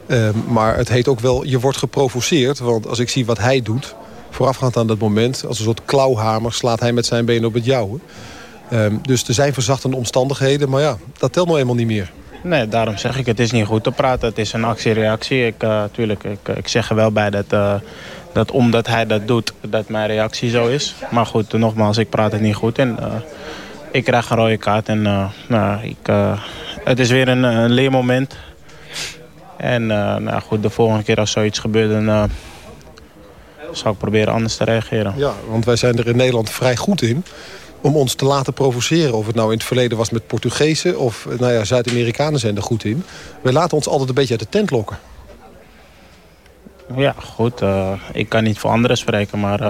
Uh, maar het heet ook wel, je wordt geprovoceerd. Want als ik zie wat hij doet, voorafgaand aan dat moment... als een soort klauwhamer slaat hij met zijn benen op het jouwen. Uh, dus er zijn verzachtende omstandigheden, maar ja, dat telt nou eenmaal niet meer. Nee, daarom zeg ik, het is niet goed te praten. Het is een actie-reactie. Ik, uh, tuurlijk, ik, ik zeg er wel bij dat, uh, dat omdat hij dat doet, dat mijn reactie zo is. Maar goed, nogmaals, ik praat het niet goed. En uh, ik krijg een rode kaart en nou, ik, het is weer een, een leermoment. En nou goed, de volgende keer als zoiets gebeurt, dan zal ik proberen anders te reageren. Ja, want wij zijn er in Nederland vrij goed in om ons te laten provoceren. Of het nou in het verleden was met Portugezen of nou ja, Zuid-Amerikanen zijn er goed in. Wij laten ons altijd een beetje uit de tent lokken. Ja, goed. Uh, ik kan niet voor anderen spreken, maar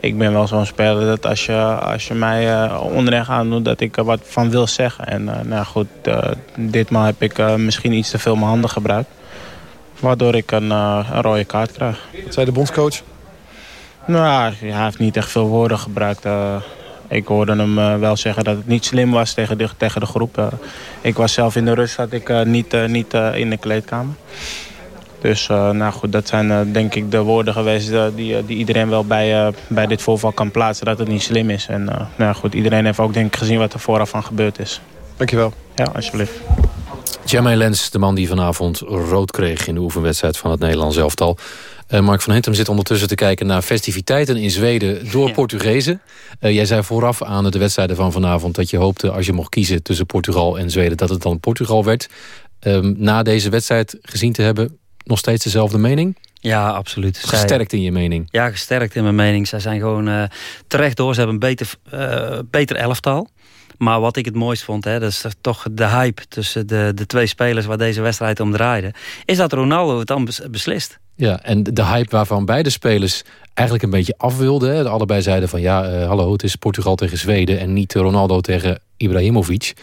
ik ben wel zo'n speler dat als je, als je mij uh, onrecht aandoet, dat ik er wat van wil zeggen. En nou goed, ditmaal heb ik misschien iets te veel mijn handen gebruikt. Waardoor ik een, een rode kaart krijg. Wat zei de bondscoach? Nou, hij heeft niet echt veel woorden gebruikt. ik hoorde hem wel zeggen dat het niet slim was tegen de, tegen de groep. ik was zelf in de rust, dat ik niet, niet in de kleedkamer. Dus uh, nou goed, dat zijn uh, denk ik de woorden geweest uh, die, die iedereen wel bij, bij dit voorval kan plaatsen. Dat het niet slim is. En nou goed, iedereen heeft ook denk ik gezien wat er vooraf van gebeurd is. Dankjewel. Ja, alsjeblieft. Jermaine Lens, de man die vanavond rood kreeg in de oefenwedstrijd van het Nederlands elftal. Mark van Hintem zit ondertussen te kijken naar festiviteiten in Zweden door ja. Portugezen. jij zei vooraf aan de wedstrijden van vanavond dat je hoopte als je mocht kiezen tussen Portugal en Zweden dat het dan Portugal werd. Um, na deze wedstrijd gezien te hebben, nog steeds dezelfde mening? Ja, absoluut. Gesterkt in je mening? Ja, gesterkt in mijn mening. Zij zijn gewoon uh, terecht door. Ze hebben een beter, uh, beter elftal. Maar wat ik het mooist vond, hè, dat is toch de hype tussen de, de twee spelers waar deze wedstrijd om draaide. Is dat Ronaldo het dan beslist. Ja, en de hype waarvan beide spelers eigenlijk een beetje af wilden. Allebei zeiden van ja, uh, hallo, het is Portugal tegen Zweden en niet Ronaldo tegen Ibrahimovic.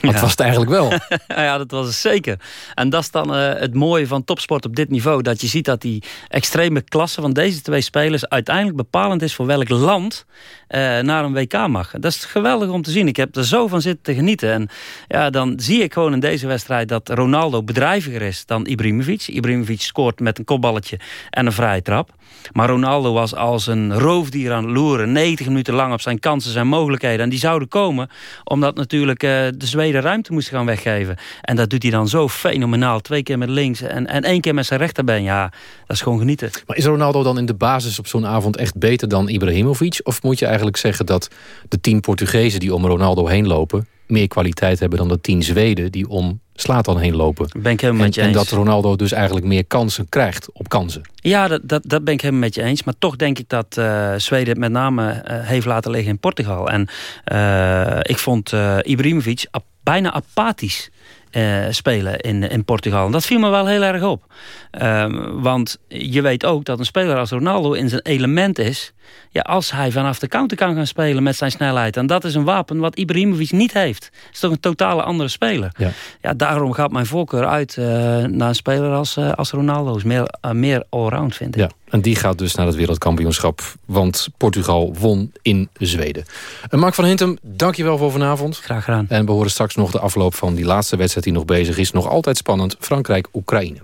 Dat ja. was het eigenlijk wel. ja, dat was het zeker. En dat is dan uh, het mooie van topsport op dit niveau. Dat je ziet dat die extreme klasse van deze twee spelers... uiteindelijk bepalend is voor welk land uh, naar een WK mag. Dat is geweldig om te zien. Ik heb er zo van zitten te genieten. En ja, dan zie ik gewoon in deze wedstrijd dat Ronaldo bedrijviger is dan Ibrahimovic. Ibrahimovic scoort met een kopballetje en een vrije trap. Maar Ronaldo was als een roofdier aan het loeren. 90 minuten lang op zijn kansen, zijn mogelijkheden. En die zouden komen omdat natuurlijk uh, de Zweden ruimte moesten gaan weggeven. En dat doet hij dan zo fenomenaal. Twee keer met links en, en één keer met zijn rechterbeen. Ja, dat is gewoon genieten. Maar is Ronaldo dan in de basis op zo'n avond echt beter dan Ibrahimovic? Of moet je eigenlijk zeggen dat de tien Portugezen die om Ronaldo heen lopen... meer kwaliteit hebben dan de tien Zweden die om slaat dan heen lopen. Ben ik helemaal en, met je eens. En dat Ronaldo dus eigenlijk meer kansen krijgt op kansen. Ja, dat, dat, dat ben ik helemaal met je eens. Maar toch denk ik dat uh, Zweden het met name uh, heeft laten liggen in Portugal. En uh, ik vond Ibrahimovic ap bijna apathisch. Uh, spelen in, in Portugal. En dat viel me wel heel erg op. Um, want je weet ook dat een speler als Ronaldo in zijn element is... Ja, als hij vanaf de counter kan gaan spelen met zijn snelheid. En dat is een wapen wat Ibrahimovic niet heeft. Het is toch een totale andere speler. Ja, ja daarom gaat mijn voorkeur uit uh, naar een speler als, uh, als Ronaldo. Is meer, uh, meer allround, vind ik. Ja, en die gaat dus naar het wereldkampioenschap. Want Portugal won in Zweden. Mark van Hintem, dankjewel voor vanavond. Graag gedaan. En we horen straks nog de afloop van die laatste wedstrijd die nog bezig is. Nog altijd spannend. Frankrijk-Oekraïne.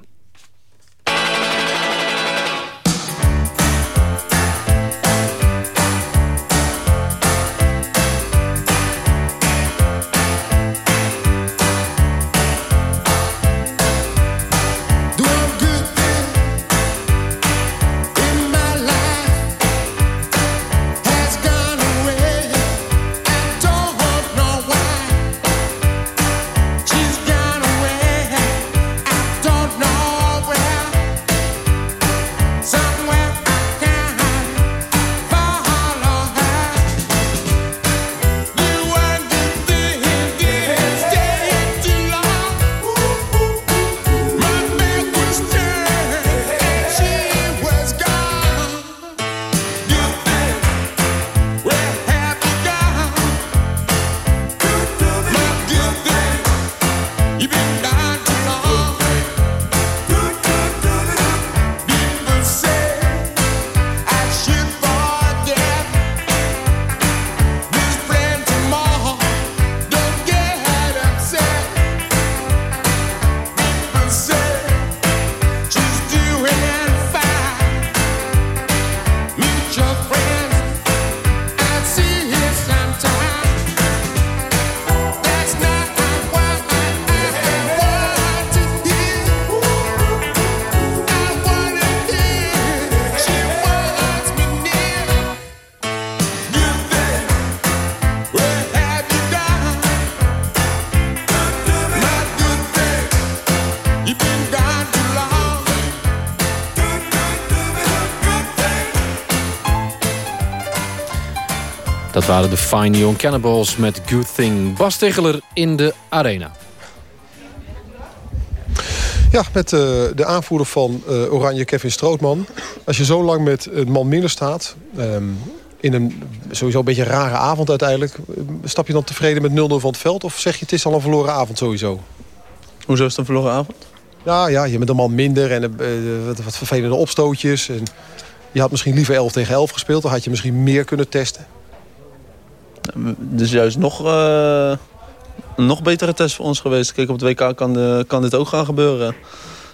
Dat waren de Fine Young Cannibals met Good Thing. Bas Tegeler in de arena. Ja, met uh, de aanvoerder van uh, Oranje, Kevin Strootman. Als je zo lang met een man minder staat... Um, in een sowieso een beetje rare avond uiteindelijk... stap je dan tevreden met 0-0 van het veld? Of zeg je het is al een verloren avond sowieso? Hoezo is het een verloren avond? Ja, ja je bent een man minder en uh, wat, wat vervelende opstootjes. En je had misschien liever 11 tegen 11 gespeeld. Dan had je misschien meer kunnen testen. Dus juist nog, een nog betere test voor ons geweest. Kijk, op het WK kan, de, kan dit ook gaan gebeuren.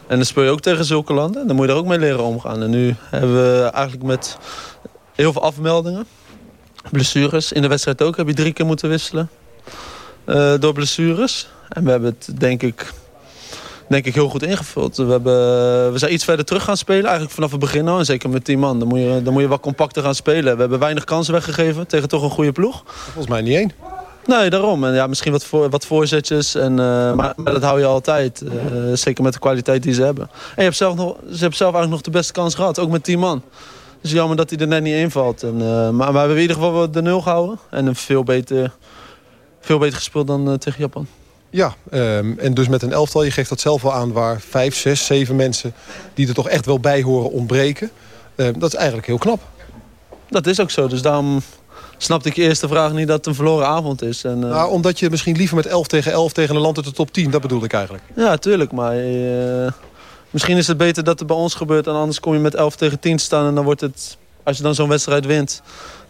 En dan speel je ook tegen zulke landen. Dan moet je er ook mee leren omgaan. En nu hebben we eigenlijk met heel veel afmeldingen. Blessures. In de wedstrijd ook heb je drie keer moeten wisselen. Uh, door blessures. En we hebben het denk ik, denk ik heel goed ingevuld. We, hebben, we zijn iets verder terug gaan spelen. Eigenlijk vanaf het begin al. En zeker met 10 man. Dan moet, je, dan moet je wat compacter gaan spelen. We hebben weinig kansen weggegeven. Tegen toch een goede ploeg. Volgens mij niet één. Nee, daarom. En ja, misschien wat, voor, wat voorzetjes. En, uh, maar, maar, dat hou je altijd. Uh, zeker met de kwaliteit die ze hebben. En je hebt zelf nog, ze hebben zelf eigenlijk nog de beste kans gehad. Ook met 10 man. Het is jammer dat hij er net niet invalt. En, uh, maar, maar we hebben in ieder geval de nul gehouden. En een veel beter, veel beter gespeeld dan tegen Japan. Ja, um, en dus met een elftal, je geeft dat zelf wel aan... waar vijf, zes, zeven mensen die er toch echt wel bij horen ontbreken. Uh, dat is eigenlijk heel knap. Dat is ook zo, dus daarom snapte ik je eerste vraag niet dat het een verloren avond is. En, nou, omdat je misschien liever met 11 tegen 11 tegen een land uit de top 10, dat bedoel ik eigenlijk. Ja, tuurlijk, maar... Misschien is het beter dat het bij ons gebeurt. En anders kom je met 11 tegen 10 staan. En dan wordt het, als je dan zo'n wedstrijd wint...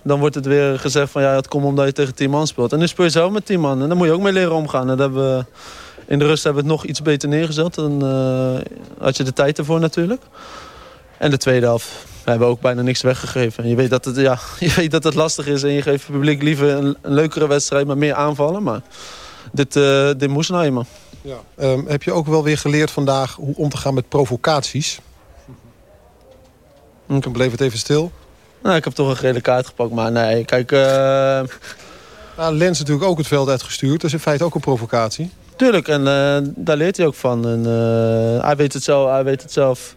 dan wordt het weer gezegd van ja, het komt omdat je tegen 10 man speelt. En nu speel je zelf met 10 man. En daar moet je ook mee leren omgaan. En dat hebben we, in de rust hebben we het nog iets beter neergezet. Dan uh, had je de tijd ervoor natuurlijk. En de tweede helft hebben we ook bijna niks weggegeven. En je weet dat het, ja, je weet dat het lastig is. En je geeft het publiek liever een, een leukere wedstrijd met meer aanvallen. Maar dit, uh, dit moest nou eenmaal. Ja. Um, heb je ook wel weer geleerd vandaag hoe om te gaan met provocaties? Ik bleef het even stil. Nou, ik heb toch een gele kaart gepakt, maar nee, kijk... Uh... Nou, Lens natuurlijk ook het veld uitgestuurd. Dat is in feite ook een provocatie. Tuurlijk, en uh, daar leert hij ook van. En, uh, hij weet het zelf, hij weet het zelf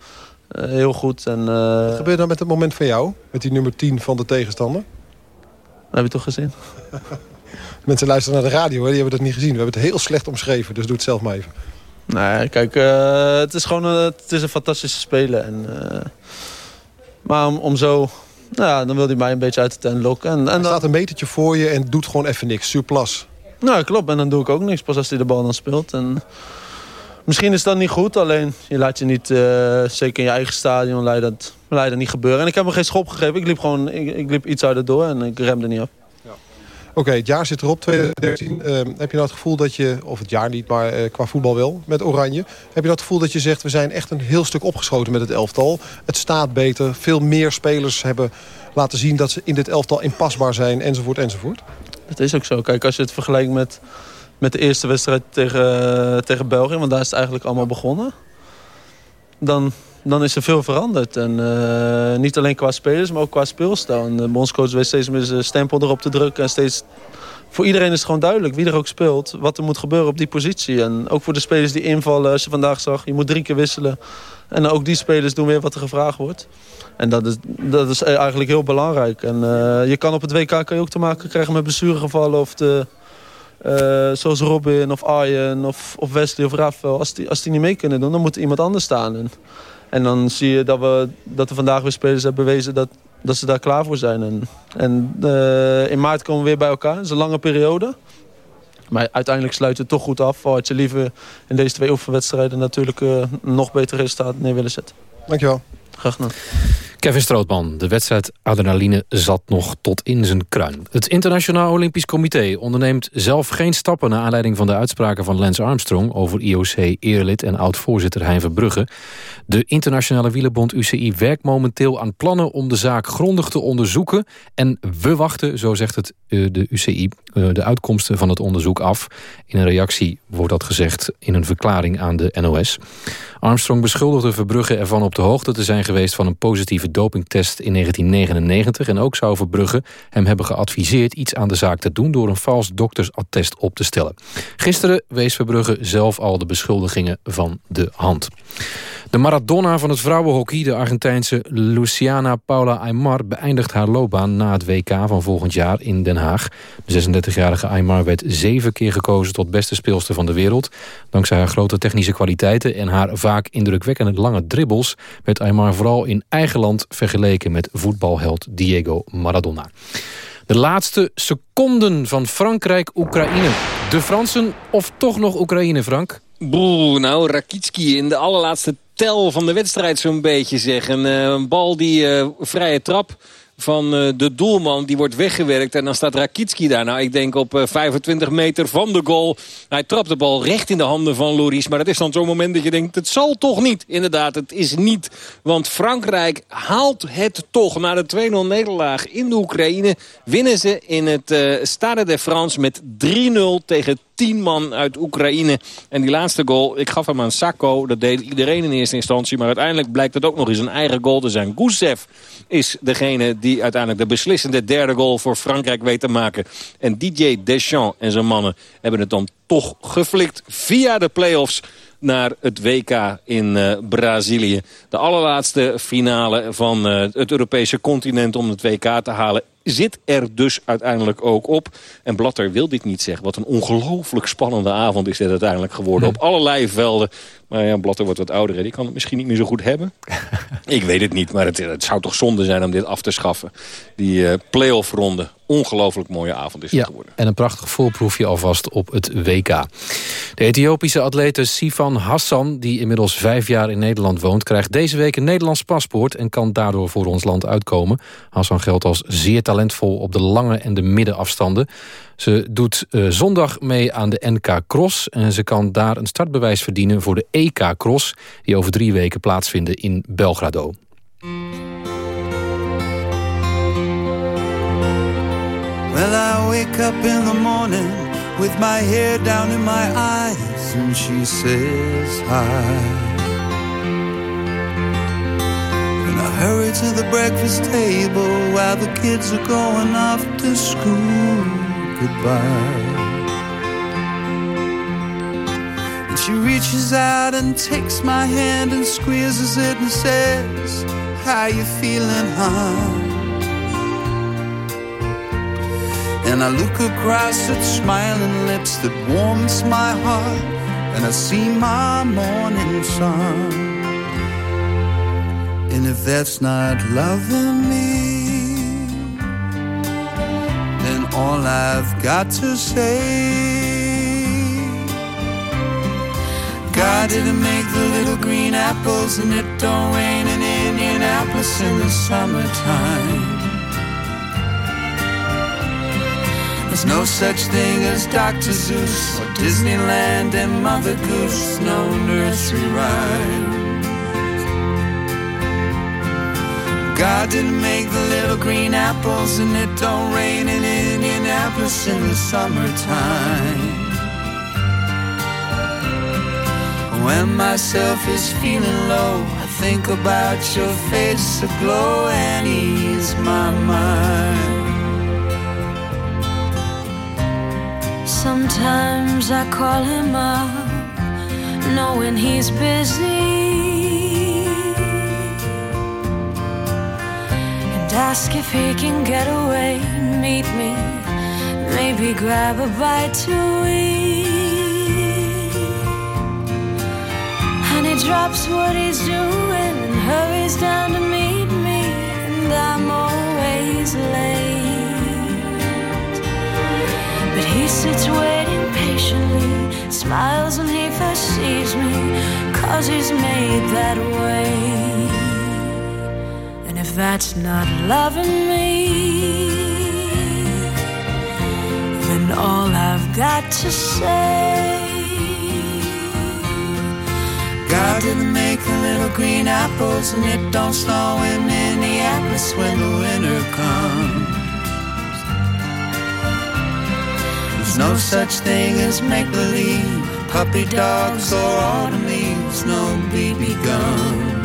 heel goed. En, Wat gebeurt dan met het moment van jou? Met die nummer 10 van de tegenstander? Dat heb je toch gezien? Mensen luisteren naar de radio, hè? die hebben dat niet gezien. We hebben het heel slecht omschreven, dus doe het zelf maar even. Nee, kijk, uh, het is gewoon een, het is een fantastische speler. En, uh, maar om, om zo, nou ja, dan wil hij mij een beetje uit de tent lokken. En, en er staat een metertje voor je en doet gewoon even niks, surplus. Nou, klopt. En dan doe ik ook niks, pas als hij de bal dan speelt. En misschien is dat niet goed, alleen je laat je niet, uh, zeker in je eigen stadion, laat je dat, laat je dat niet gebeuren. En ik heb hem geen schop gegeven, ik liep gewoon ik, ik liep iets harder door en ik remde niet af. Oké, het jaar zit erop, 2013. Uh, heb je nou het gevoel dat je, of het jaar niet, maar uh, qua voetbal wel, met Oranje. Heb je het gevoel dat je zegt, we zijn echt een heel stuk opgeschoten met het elftal. Het staat beter, veel meer spelers hebben laten zien dat ze in dit elftal inpasbaar zijn, enzovoort, enzovoort. Dat is ook zo. Kijk, als je het vergelijkt met, met de eerste wedstrijd tegen, tegen België, want daar is het eigenlijk allemaal begonnen. Dan, dan is er veel veranderd. En uh, niet alleen qua spelers, maar ook qua speelstijl. En de bondscoach weet steeds meer zijn stempel erop te drukken. En steeds, voor iedereen is het gewoon duidelijk, wie er ook speelt, wat er moet gebeuren op die positie. En ook voor de spelers die invallen, als je vandaag zag, je moet drie keer wisselen. En ook die spelers doen weer wat er gevraagd wordt. En dat is, dat is eigenlijk heel belangrijk. En uh, je kan op het WK kan je ook te maken krijgen met blessuregevallen of de... Uh, zoals Robin of Arjen of, of Wesley of Rafael. Als die, als die niet mee kunnen doen, dan moet iemand anders staan. En, en dan zie je dat we, dat er vandaag weer spelers hebben bewezen dat, dat ze daar klaar voor zijn. En, en uh, in maart komen we weer bij elkaar. Dat is een lange periode. Maar uiteindelijk sluit het toch goed af. Al had je liever in deze twee oefenwedstrijden natuurlijk uh, nog beter resultaat neer willen zetten. Dankjewel. Graag gedaan. Kevin Strootman, de wedstrijd adrenaline zat nog tot in zijn kruin. Het Internationaal Olympisch Comité onderneemt zelf geen stappen... naar aanleiding van de uitspraken van Lance Armstrong... over IOC-eerlid en oud-voorzitter Hein Verbrugge. De Internationale Wielenbond UCI werkt momenteel aan plannen... om de zaak grondig te onderzoeken. En we wachten, zo zegt het de UCI, de uitkomsten van het onderzoek af. In een reactie wordt dat gezegd in een verklaring aan de NOS. Armstrong beschuldigde Verbrugge ervan op de hoogte te zijn geweest... van een positieve dopingtest in 1999. En ook zou Verbrugge hem hebben geadviseerd iets aan de zaak te doen... door een vals doktersattest op te stellen. Gisteren wees Verbrugge zelf al de beschuldigingen van de hand. De Maradona van het vrouwenhockey, de Argentijnse Luciana Paula Aymar... beëindigt haar loopbaan na het WK van volgend jaar in Den Haag. De 36-jarige Aymar werd zeven keer gekozen tot beste speelster van de wereld. Dankzij haar grote technische kwaliteiten en haar vaak indrukwekkende lange dribbles... werd Aymar vooral in eigen land vergeleken met voetbalheld Diego Maradona. De laatste seconden van Frankrijk-Oekraïne. De Fransen of toch nog Oekraïne, Frank? Boe, nou, Rakitski in de allerlaatste tel van de wedstrijd zo'n beetje zeg. Een, een bal die uh, vrije trap van uh, de doelman. Die wordt weggewerkt en dan staat Rakitski daar. Nou, ik denk op 25 meter van de goal. Hij trapt de bal recht in de handen van Loris. Maar dat is dan zo'n moment dat je denkt, het zal toch niet. Inderdaad, het is niet. Want Frankrijk haalt het toch. Na de 2-0 nederlaag in de Oekraïne winnen ze in het Stade de France met 3-0 tegen tien man uit Oekraïne. En die laatste goal, ik gaf hem aan Sakko. Dat deed iedereen in eerste instantie. Maar uiteindelijk blijkt het ook nog eens een eigen goal te zijn. Gusev is degene die uiteindelijk de beslissende derde goal voor Frankrijk weet te maken. En DJ Deschamps en zijn mannen hebben het dan toch geflikt via de play-offs naar het WK in uh, Brazilië. De allerlaatste finale van uh, het Europese continent om het WK te halen zit er dus uiteindelijk ook op. En Blatter wil dit niet zeggen. Wat een ongelooflijk spannende avond is dit uiteindelijk geworden. Op allerlei velden. Maar ja, Blatter wordt wat ouder. Hè. Die kan het misschien niet meer zo goed hebben. Ik weet het niet. Maar het, het, zou toch zonde zijn om dit af te schaffen. Die uh, play-off ronde. Ongelooflijk mooie avond is het ja, geworden. En een prachtig voorproefje alvast op het WK. De Ethiopische atlete Sifan Hassan, die inmiddels vijf jaar in Nederland woont... krijgt deze week een Nederlands paspoort en kan daardoor voor ons land uitkomen. Hassan geldt als zeer talentvol op de lange en de middenafstanden. Ze doet uh, zondag mee aan de NK Cross... en ze kan daar een startbewijs verdienen voor de EK Cross... die over drie weken plaatsvinden in Belgrado. Well, I wake up in the morning with my hair down in my eyes, and she says hi. And I hurry to the breakfast table while the kids are going off to school. Goodbye. And she reaches out and takes my hand and squeezes it and says, How you feeling, huh? And I look across at smiling lips that warms my heart, and I see my morning sun. And if that's not loving me, then all I've got to say. God didn't make the little green apples, and it don't rain in Indianapolis in the summertime. There's no such thing as Dr. Zeus or Disneyland and Mother Goose, no nursery rhyme. God didn't make the little green apples, and it don't rain in Indianapolis in the summertime. When myself is feeling low, I think about your face aglow and ease my mind. Sometimes I call him up, knowing he's busy, and ask if he can get away, meet me, maybe grab a bite to eat. Drops what he's doing and hurries down to meet me, and I'm always late. But he sits waiting patiently, smiles when he first sees me, cause he's made that way. And if that's not loving me, then all I've got to say. God didn't make the little green apples, and it don't snow in Minneapolis when the winter comes. There's no such thing as make believe, puppy dogs or autumn leaves, no BB gun.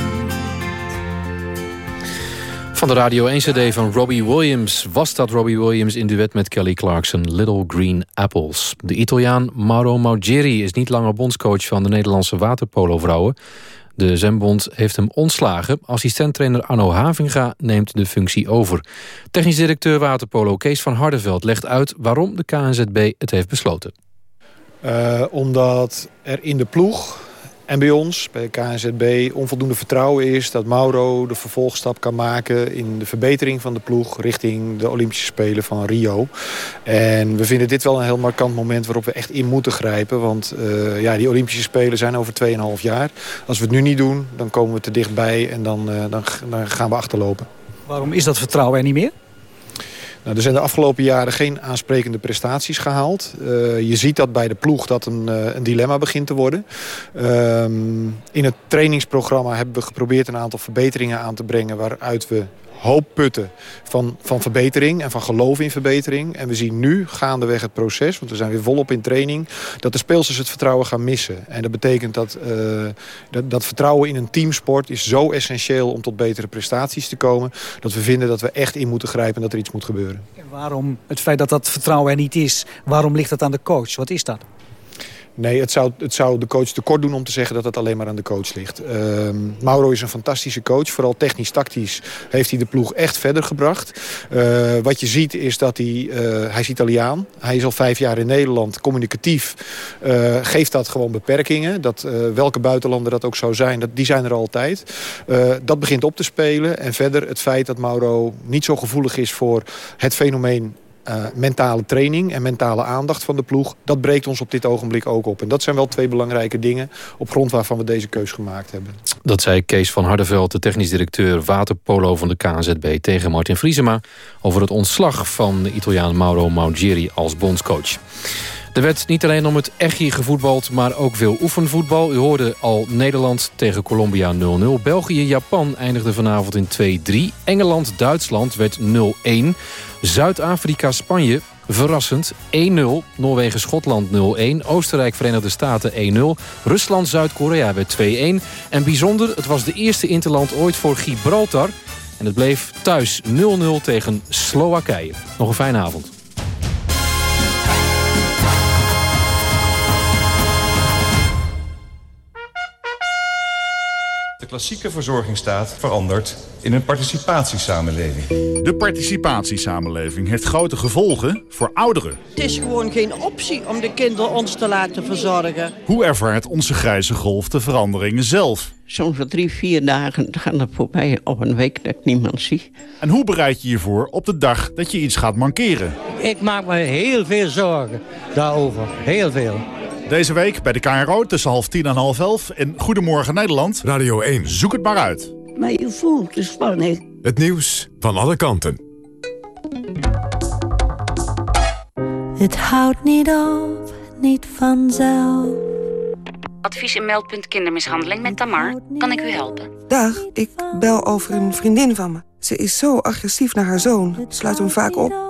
Van de Radio 1 CD van Robbie Williams was dat Robbie Williams in duet met Kelly Clarkson, Little Green Apples. De Italiaan Mauro Maugeri is niet langer bondscoach van de Nederlandse waterpolo-vrouwen. De Zembond heeft hem ontslagen. Assistenttrainer Arno Havinga neemt de functie over. Technisch directeur waterpolo Kees van Hardeveld legt uit waarom de KNZB het heeft besloten. Uh, omdat er in de ploeg en bij ons, bij KNZB, onvoldoende vertrouwen is... dat Mauro de vervolgstap kan maken in de verbetering van de ploeg... richting de Olympische Spelen van Rio. En we vinden dit wel een heel markant moment waarop we echt in moeten grijpen. Want uh, ja, die Olympische Spelen zijn over 2,5 jaar. Als we het nu niet doen, dan komen we te dichtbij en dan, dan, dan gaan we achterlopen. Waarom is dat vertrouwen er niet meer? Nou, er zijn de afgelopen jaren geen aansprekende prestaties gehaald. Uh, je ziet dat bij de ploeg dat een, uh, een dilemma begint te worden. Uh, in het trainingsprogramma hebben we geprobeerd een aantal verbeteringen aan te brengen... waaruit we hoop putten van, van verbetering en van geloof in verbetering. En we zien nu gaandeweg het proces, want we zijn weer volop in training... dat de speelsters het vertrouwen gaan missen. En dat betekent dat, uh, dat, dat vertrouwen in een teamsport is zo essentieel... om tot betere prestaties te komen... dat we vinden dat we echt in moeten grijpen en dat er iets moet gebeuren. En waarom het feit dat dat vertrouwen er niet is, waarom ligt dat aan de coach? Wat is dat? Nee, het zou, het zou de coach tekort doen om te zeggen dat het alleen maar aan de coach ligt. Uh, Mauro is een fantastische coach. Vooral technisch-tactisch heeft hij de ploeg echt verder gebracht. Uh, wat je ziet is dat hij... Uh, hij is Italiaan. Hij is al vijf jaar in Nederland. Communicatief uh, geeft dat gewoon beperkingen. Dat, welke buitenlander dat ook zou zijn, dat, die zijn er altijd. dat begint op te spelen. En verder het feit dat Mauro niet zo gevoelig is voor het fenomeen uh, mentale training en mentale aandacht van de ploeg... dat breekt ons op dit ogenblik ook op. En dat zijn wel twee belangrijke dingen... op grond waarvan we deze keus gemaakt hebben. Dat zei Kees van Hardeveld, de technisch directeur waterpolo van de KNZB... tegen Martin Vriesema over het ontslag van de Italiaan Mauro Maugeri als bondscoach. Er werd niet alleen om het echi gevoetbald, maar ook veel oefenvoetbal. U hoorde al Nederland tegen Colombia 0-0. België-Japan eindigde vanavond in 2-3. Engeland-Duitsland werd 0-1. Zuid-Afrika-Spanje verrassend 1-0. Noorwegen-Schotland 0-1. Oostenrijk-Verenigde Staten 1-0. Rusland-Zuid-Korea werd 2-1. En bijzonder, het was de eerste interland ooit voor Gibraltar. En het bleef thuis 0-0 tegen Slowakije. Nog een fijne avond. Klassieke verzorgingsstaat verandert in een participatiesamenleving. De participatiesamenleving heeft grote gevolgen voor ouderen. Het is gewoon geen optie om de kinderen ons te laten verzorgen. Hoe ervaart onze grijze golf de veranderingen zelf? Soms voor drie, vier dagen gaan er voorbij op een week dat ik niemand zie. En hoe bereid je je voor op de dag dat je iets gaat mankeren? Ik maak me heel veel zorgen daarover. Heel veel. Deze week bij de KRO tussen half tien en half elf in Goedemorgen Nederland. Radio 1. Zoek het maar uit. Maar je voelt de spanning. Het nieuws van alle kanten. Het houdt niet op, niet vanzelf. Advies en meldpunt kindermishandeling met Tamar. Kan ik u helpen? Dag, ik bel over een vriendin van me. Ze is zo agressief naar haar zoon. Sluit hem vaak op.